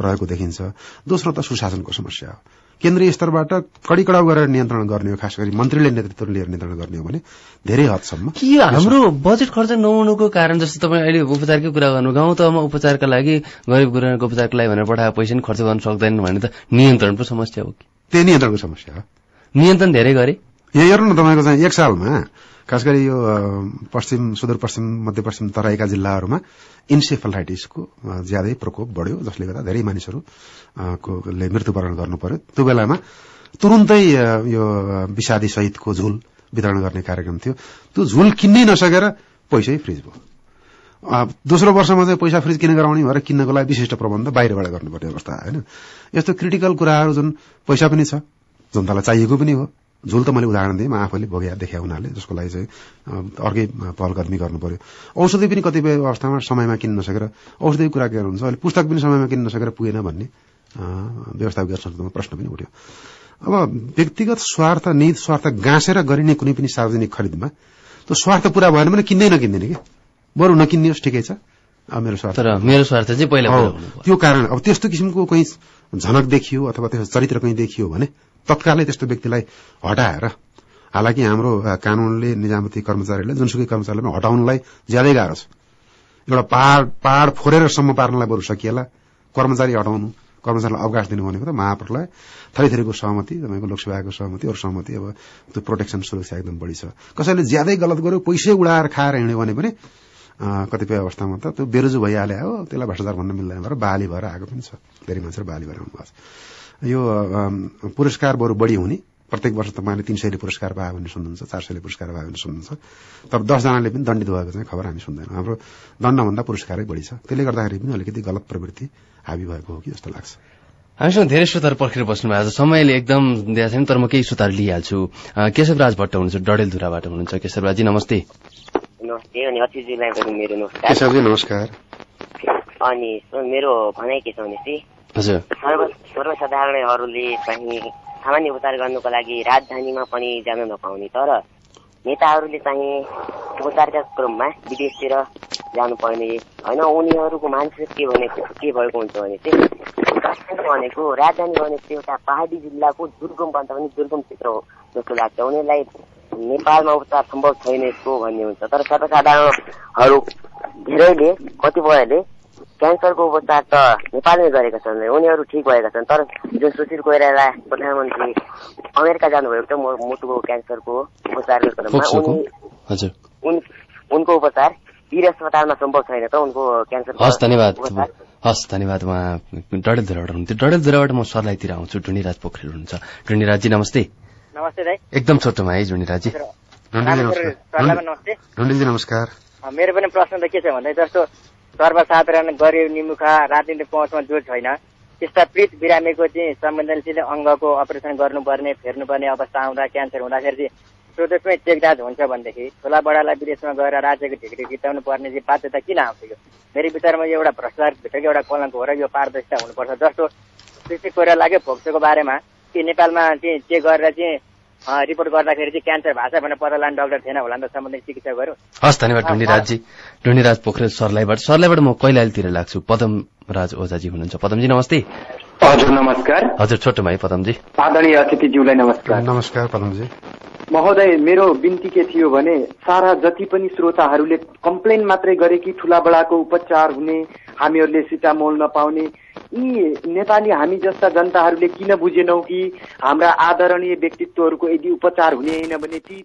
रहेको देखिन्छ। दोस्रो त सुशासनको समस्या हो। केन्द्रीय स्तरबाट कडी कडाउ गरेर नियन्त्रण गर्ने हो खास गरी मन्त्रीले नेतृत्व लिएर नियन्त्रण गर्ने हो भने धेरै हदसम्म के हाम्रो बजेट खर्च नहुनुको कारण जस्तो तपाईँ अहिले उपचारकै कुरा गर्नु गाउँ तहमा उपचारका लागि गरिब गुरुआको उपचारको लागि भनेर पठाएको पैसा नि खर्च गर्न सक्दैनन् भने त नियन्त्रण पो समस्या हो कि? त्यही नियन्त्रणको समस्या हो। नियन्त्रण धेरै गरे? यहाँ हेर्नु न तपाईँको चाहिँ एक सालमा खास गरी यो पश्चिम सुदूरपश्चिम मध्यपश्चिम तराईका जिल्लाहरूमा इन्सेफलाइटिसको ज्यादै प्रकोप बढ्यो जसले गर्दा धेरै मानिसहरू अ, को ले मृत्युवरण गर्नु पर्यो। त्यो बेलामा तुरुन्तै यो विषादी सहितको झुल वितरण गर्ने कार्यक्रम थियो। त्यो झुल किन्नै नसकेर पैसै फ्रिज भयो। दोस्रो वर्षमा चाहिँ पैसा फ्रिज किन गराउने भएर किन्नको लागि विशिष्ट प्रबन्ध बाहिरबाट गर्नुपर्ने अवस्था होइन? यस्तो क्रिटिकल कुराहरू जुन पैसा पनि छ जनतालाई चाहिएको पनि हो। झुल त मैले उदाहरण दिएँ म आफैले भोगे देखा हुनाले जसको लागि चाहिँ अर्कै पहलकदमी गर्नु पर्यो औषधि पनि कतिपय अवस्थामा समयमा किन्न नसकेर औषधिको कुरा के हुन्छ अहिले पुस्तक पनि समयमा किन्न नसकेर पुगेन भन्ने अ, व्यवस्थापकीय संस्थामा प्रश्न पनि उठ्यो। अब व्यक्तिगत स्वार्थ निहित स्वार्थ गाँसेर गरिने कुनै पनि सार्वजनिक खरिदमा त्यो स्वार्थ पूरा भएन भने किन्दै नकिन्दैन कि? बरु नकिन्ने ठिकै छ। मेरो स्वार्थ। तर मेरो स्वार्थ चाहिँ पहिला। त्यो कारण अब त्यस्तो किसिमको कहीँ झनक देखियो अथवा त्यस्तो चरित्र कहीँ देखियो भने तत्कालै त्यस्तो व्यक्तिलाई हटाएर हालाकि हाम्रो कानूनले निजामती कर्मचारीलाई जुनसुकै कर्मचारीलाई पनि हटाउनलाई ज्यादै गाह्रो छ। एउटा पहाड़ पहाड़ फोरेर सम्म पार्नलाई बरु सकिएला। कर्मचारी हटाउनु कर्मचारीलाई अवकाश दिनु भनेको त महाप्रलय थरी थरीको सहमति तपाईँको लोकसभाको सहमति अरू सहमति अब त्यो प्रोटेक्सन सुरक्षा एकदम बढी छ। कसैले ज्यादै गलत गर्यो पैसै उडाएर खाएर हिँड्यो भने पनि कतिपय अवस्थामा त त्यो बेरोजु भइहाले हो त्यसलाई भ्रष्टाचार भन्न मिल्दैन भएर बाली भएर आएको पनि छ। धेरै मान्छेहरू बाली भएर आउनुभएको छ। यो पुरस्कार बरु बढी हुने प्रत्येक वर्ष तपाईँले तीन सयले पुरस्कार पायो भने सुन्नुहुन्छ चार सयले पुरस्कार पायो भने सुन्नुहुन्छ। तर दसजनाले पनि दण्डित भएको चाहिँ खबर हामी सुन्दैनौँ। हाम्रो दण्डभन्दा पुरस्कारै बढी छ। त्यसले गर्दाखेरि पनि अलिकति गलत प्रवृत्ति हाबी भएको हो कि जस्तो लाग्छ। हामीसँग धेरै श्रोताहरू पर्खेर बस्नु भएको छ। समयले एकदम दिएको छैन तर म केही श्रोताहरू लिइहाल्छु। केशवराज भट्ट हुनुहुन्छ डडेलधुराबाट हुनुहुन्छ। केशवराजी नमस्ते। नमस्ते अनि अतिथिजीलाई पनि मेरो नमस्कार। केशवजी नमस्कार। अनि मेरो भनाइ के छ भनेपछि सर्व सर्वसाधारणहरूले चाहिँ सामान्य उपचार गर्नुको लागि राजधानीमा पनि जान नपाउने तर नेताहरूले चाहिँ उपचारका क्रममा विदेशतिर जानुपर्ने होइन। उनीहरूको मानसिक के भनेको के भएको हुन्छ भने चाहिँ राजधानी भनेको राजधानी भनेको एउटा पहाडी जिल्लाको दुर्गम भन्दा पनि दुर्गम क्षेत्र हो जस्तो लाग्छ। उनीहरूलाई नेपालमा उपचार सम्भव छैन यसको भन्ने हुन्छ। तर सर्वसाधारणहरू धेरैले कतिपयले क्यान्सरको उपचार त नेपालमै गरेका छन् उनीहरू ठिक भएका छन्। तर जो सुशील कोइराला प्रधानमन्त्री अमेरिका जानुभएको थियो मु- मुटुको क्यान्सरको उपचारको क्रममा फोक्सोको? उनी हजुर। उन उनको उपचार वीर अस्पतालमा सम्भव छैन त उनको क्यान्सर हस् धन्यवाद। हस् धन्यवाद। उहाँ डडेलधुराबाट हुनुहुन्थ्यो। डडेलधुराबाट म सरलाईतिर आउँछु। डुनिराज पोखरेल हुनुहुन्छ। डुनिराजी नमस्ते। नमस्ते दाइ एकदम छोटोमा है ढुण्डिलजी नमस्कार। मेरो पनि प्रश्न त के छ भन्दा जस्तो सर्वसाधारण गरिब निमुखा राजनीतिक पहुँचमा जो छैन। त्यस्ता पीडित बिरामीको चाहिँ संवेदनशील अङ्गको अपरेसन गर्नुपर्ने फेर्नुपर्ने अवस्था आउँदा क्यान्सर हुँदाखेरि चाहिँ स्वदेशमै चेकजाँच हुन्छ भनेदेखि ठुला बडालाई विदेशमा गएर राज्यको ढिक्री गिटाउनु पर्ने चाहिँ बाध्यता किन आउँछ यो? मेरो विचारमा यो एउटा भ्रष्टाचार भित्रको एउटा कलङ्क हो र यो पारदर्शिता हुनुपर्छ। जस्तो कृषि कोइरा लाग्यो फोक्सोको बारेमा। कि नेपालमा चाहिँ चेक गरेर चाहिँ रिपोर्ट गर्दाखेरि चाहिँ क्यान्सर भएको छ भनेर पत्ता लाने डक्टर थिएन होला नि त सम्बन्धित चिकित्सा गर्यो हस् धन्यवाद डुनिराजजी डुनिराज पोखरेल सरलाईबाट सरलाईबाट म कैलालीतिर लाग्छु। पदमराज ओझाजी हुनुहुन्छ। पदमजी नमस्ते। हजुर नमस्कार। हजुर छोटोमा है पदमजी। आदरणीय अतिथिज्यूलाई नमस्कार। नमस्कार पदमजी। महोदय मेरो बिन्ती के थियो भने सारा जति पनि श्रोताहरूले कम्प्लेन मात्रै गरे कि ठुला बडाको उपचार हुने हामीहरूले सिटामोल नपाउने यी नेपाली हामी जस्ता जनताहरूले किन बुझेनौ कि हाम्रा आदरणीय व्यक्तित्वहरूको यदि उपचार हुने होइन भने ती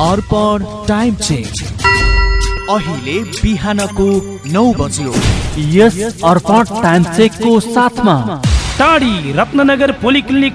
Arpan time change. अहिले बिहानको नौ बज्यो। यस अर्पण टाइम चेकको साथमा। टाढी रत्ननगर पोलिक्लिनिक